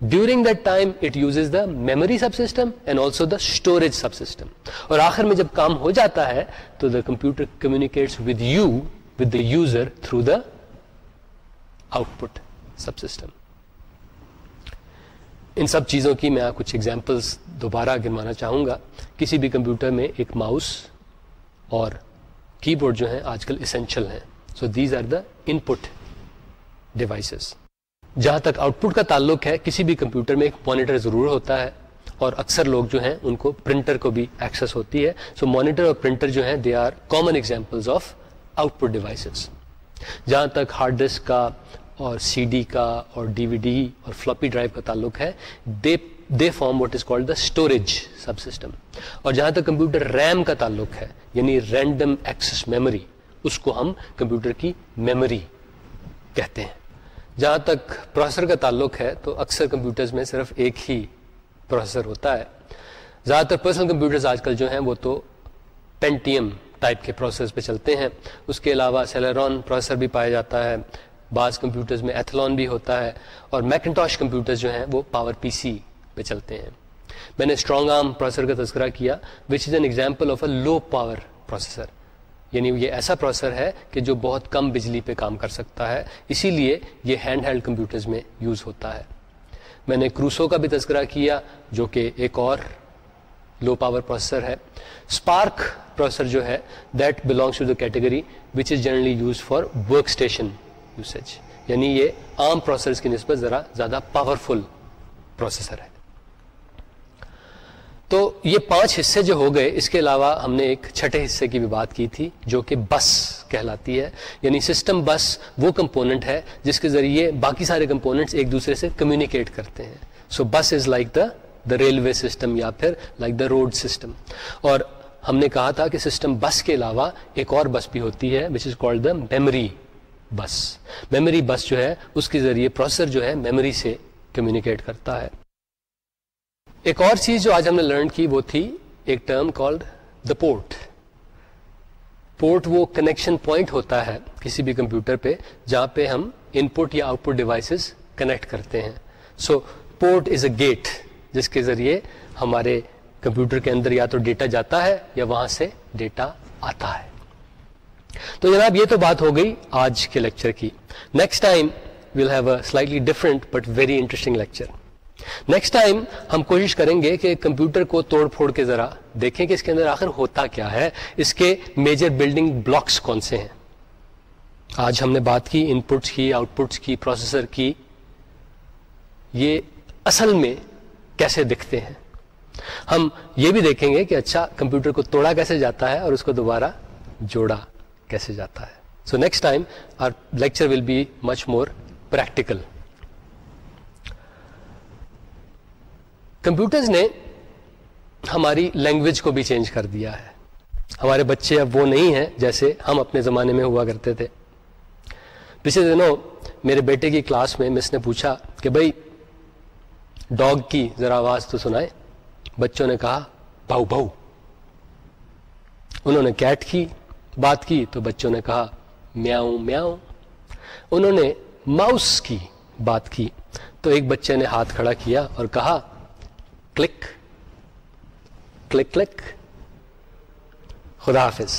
during that time it use the memory subsystem and also the storage subsystem اور آخر میں جب کام ہو جاتا ہے تو the computer communicates with you with the user through the output subsystem ان سب چیزوں کی میں کچھ ایگزامپلس دوبارہ گنوانا چاہوں گا. کسی بھی کمپیوٹر میں ایک ماؤس اور کی بورڈ جو ہیں آج کل اسینشل ہیں. So these are the input devices جہاں تک آؤٹ پٹ کا تعلق ہے، کسی بھی کمپیوٹر میں ایک مانیٹر ضرور ہوتا ہے اور اکثر لوگ جو ہیں ان کو پرنٹر کو بھی ایکسس ہوتی ہے. سو so مانیٹر اور پرنٹر جو ہیں they are common example of output devices جہاں تک ہارڈ ڈسک کا اور سی ڈی کا اور ڈی وی ڈی اور فلوپی ڈرائیو کا تعلق ہے they they form what is called the storage subsystem اور جہاں تک کمپیوٹر ریم کا تعلق ہے یعنی رینڈم ایکسس میموری اس کو ہم کمپیوٹر کی میموری کہتے ہیں۔ جہاں تک پروسیسر کا تعلق ہے، تو اکثر کمپیوٹرز میں صرف ایک ہی پروسیسر ہوتا ہے۔ زیادہ تر پرسنل کمپیوٹرز آج کل جو ہیں، وہ تو پینٹیم ٹائپ کے پروسیسر پہ چلتے ہیں۔ اس کے علاوہ سیلرون پروسیسر بھی پایا جاتا ہے۔ بعض کمپیوٹرز میں ایتھلون بھی ہوتا ہے۔ اور میکنٹاش کمپیوٹرز جو ہیں، وہ پاور پی سی پہ چلتے ہیں۔ میں نے اسٹرانگ آرم پروسیسر کا تذکرہ کیا which is an example of a low power processor یعنی یہ ایسا پروسیسر ہے کہ جو بہت کم بجلی پہ کام کر سکتا ہے، اسی لیے یہ ہینڈ ہیلڈ کمپیوٹرز میں یوز ہوتا ہے۔ میں نے کروسو کا بھی تذکرہ کیا، جو کہ ایک اور لو پاور پروسیسر ہے۔ اسپارک پروسیسر جو ہے that belongs to the category which is generally use for workstation usage یعنی یہ عام پروسیسر کی نسبت ذرا زیادہ پاورفل پروسیسر ہے۔ تو یہ پانچ حصے جو ہو گئے، اس کے علاوہ ہم نے ایک چھٹے حصے کی بھی بات کی تھی، جو کہ بس کہلاتی ہے۔ یعنی سسٹم بس وہ کمپوننٹ ہے جس کے ذریعے باقی سارے کمپوننٹس ایک دوسرے سے کمیونیکیٹ کرتے ہیں۔ So bus is like the the railway system یا پھر لائک دا روڈ سسٹم۔ اور ہم نے کہا تھا کہ سسٹم بس کے علاوہ ایک اور بس بھی ہوتی ہے which is called the memory bus memory bus جو ہے، اس کے ذریعے پروسیسر جو ہے میموری سے کمیونیکیٹ کرتا ہے۔ ایک اور چیز جو آج ہم نے لرن کی وہ تھی ایک term called the port. Port وہ کنیکشن پوائنٹ ہوتا ہے کسی بھی کمپیوٹر پہ جہاں پہ ہم ان پٹ یا آؤٹ پٹ ڈیوائسز کنیکٹ کرتے ہیں۔ سو پورٹ از اے گیٹ جس کے ذریعے ہمارے کمپیوٹر کے اندر یا تو ڈیٹا جاتا ہے یا وہاں سے ڈیٹا آتا ہے۔ تو جناب یہ تو بات ہو گئی آج کے لیکچر کی۔ Next time we'll have a slightly different but very interesting lecture next time ہم کوشش کریں گے کہ کمپیوٹر کو توڑ پھوڑ کے ذرا دیکھیں کہ اس کے اندر آخر ہوتا کیا ہے، اس کے میجر بلڈنگ بلاکس کون سے ہیں؟ آج ہم نے بات کی ان پٹس کی آؤٹ پٹس کی پروسیسر کی، یہ اصل میں کیسے دکھتے ہیں؟ ہم یہ بھی دیکھیں گے کہ اچھا کمپیوٹر کو توڑا کیسے جاتا ہے اور اس کو دوبارہ جوڑا کیسے جاتا ہے۔ So next time our lecture will be much more practical computers نے ہماری لینگویج کو بھی چینج کر دیا ہے۔ ہمارے بچے اب وہ نہیں ہیں جیسے ہم اپنے زمانے میں ہوا کرتے تھے۔ پچھلے دنوں میرے بیٹے کی کلاس میں مس نے پوچھا کہ بھائی، ڈاگ کی ذرا آواز تو سنائے بچوں نے کہا بہو بہو انہوں نے کیٹ کی، بات کی تو بچوں نے کہا، میاؤں میاؤں۔ انہوں نے ماؤس کی بات کی تو ایک بچے نے ہاتھ کھڑا کیا اور کہا کلک کلک کلک خدا حافظ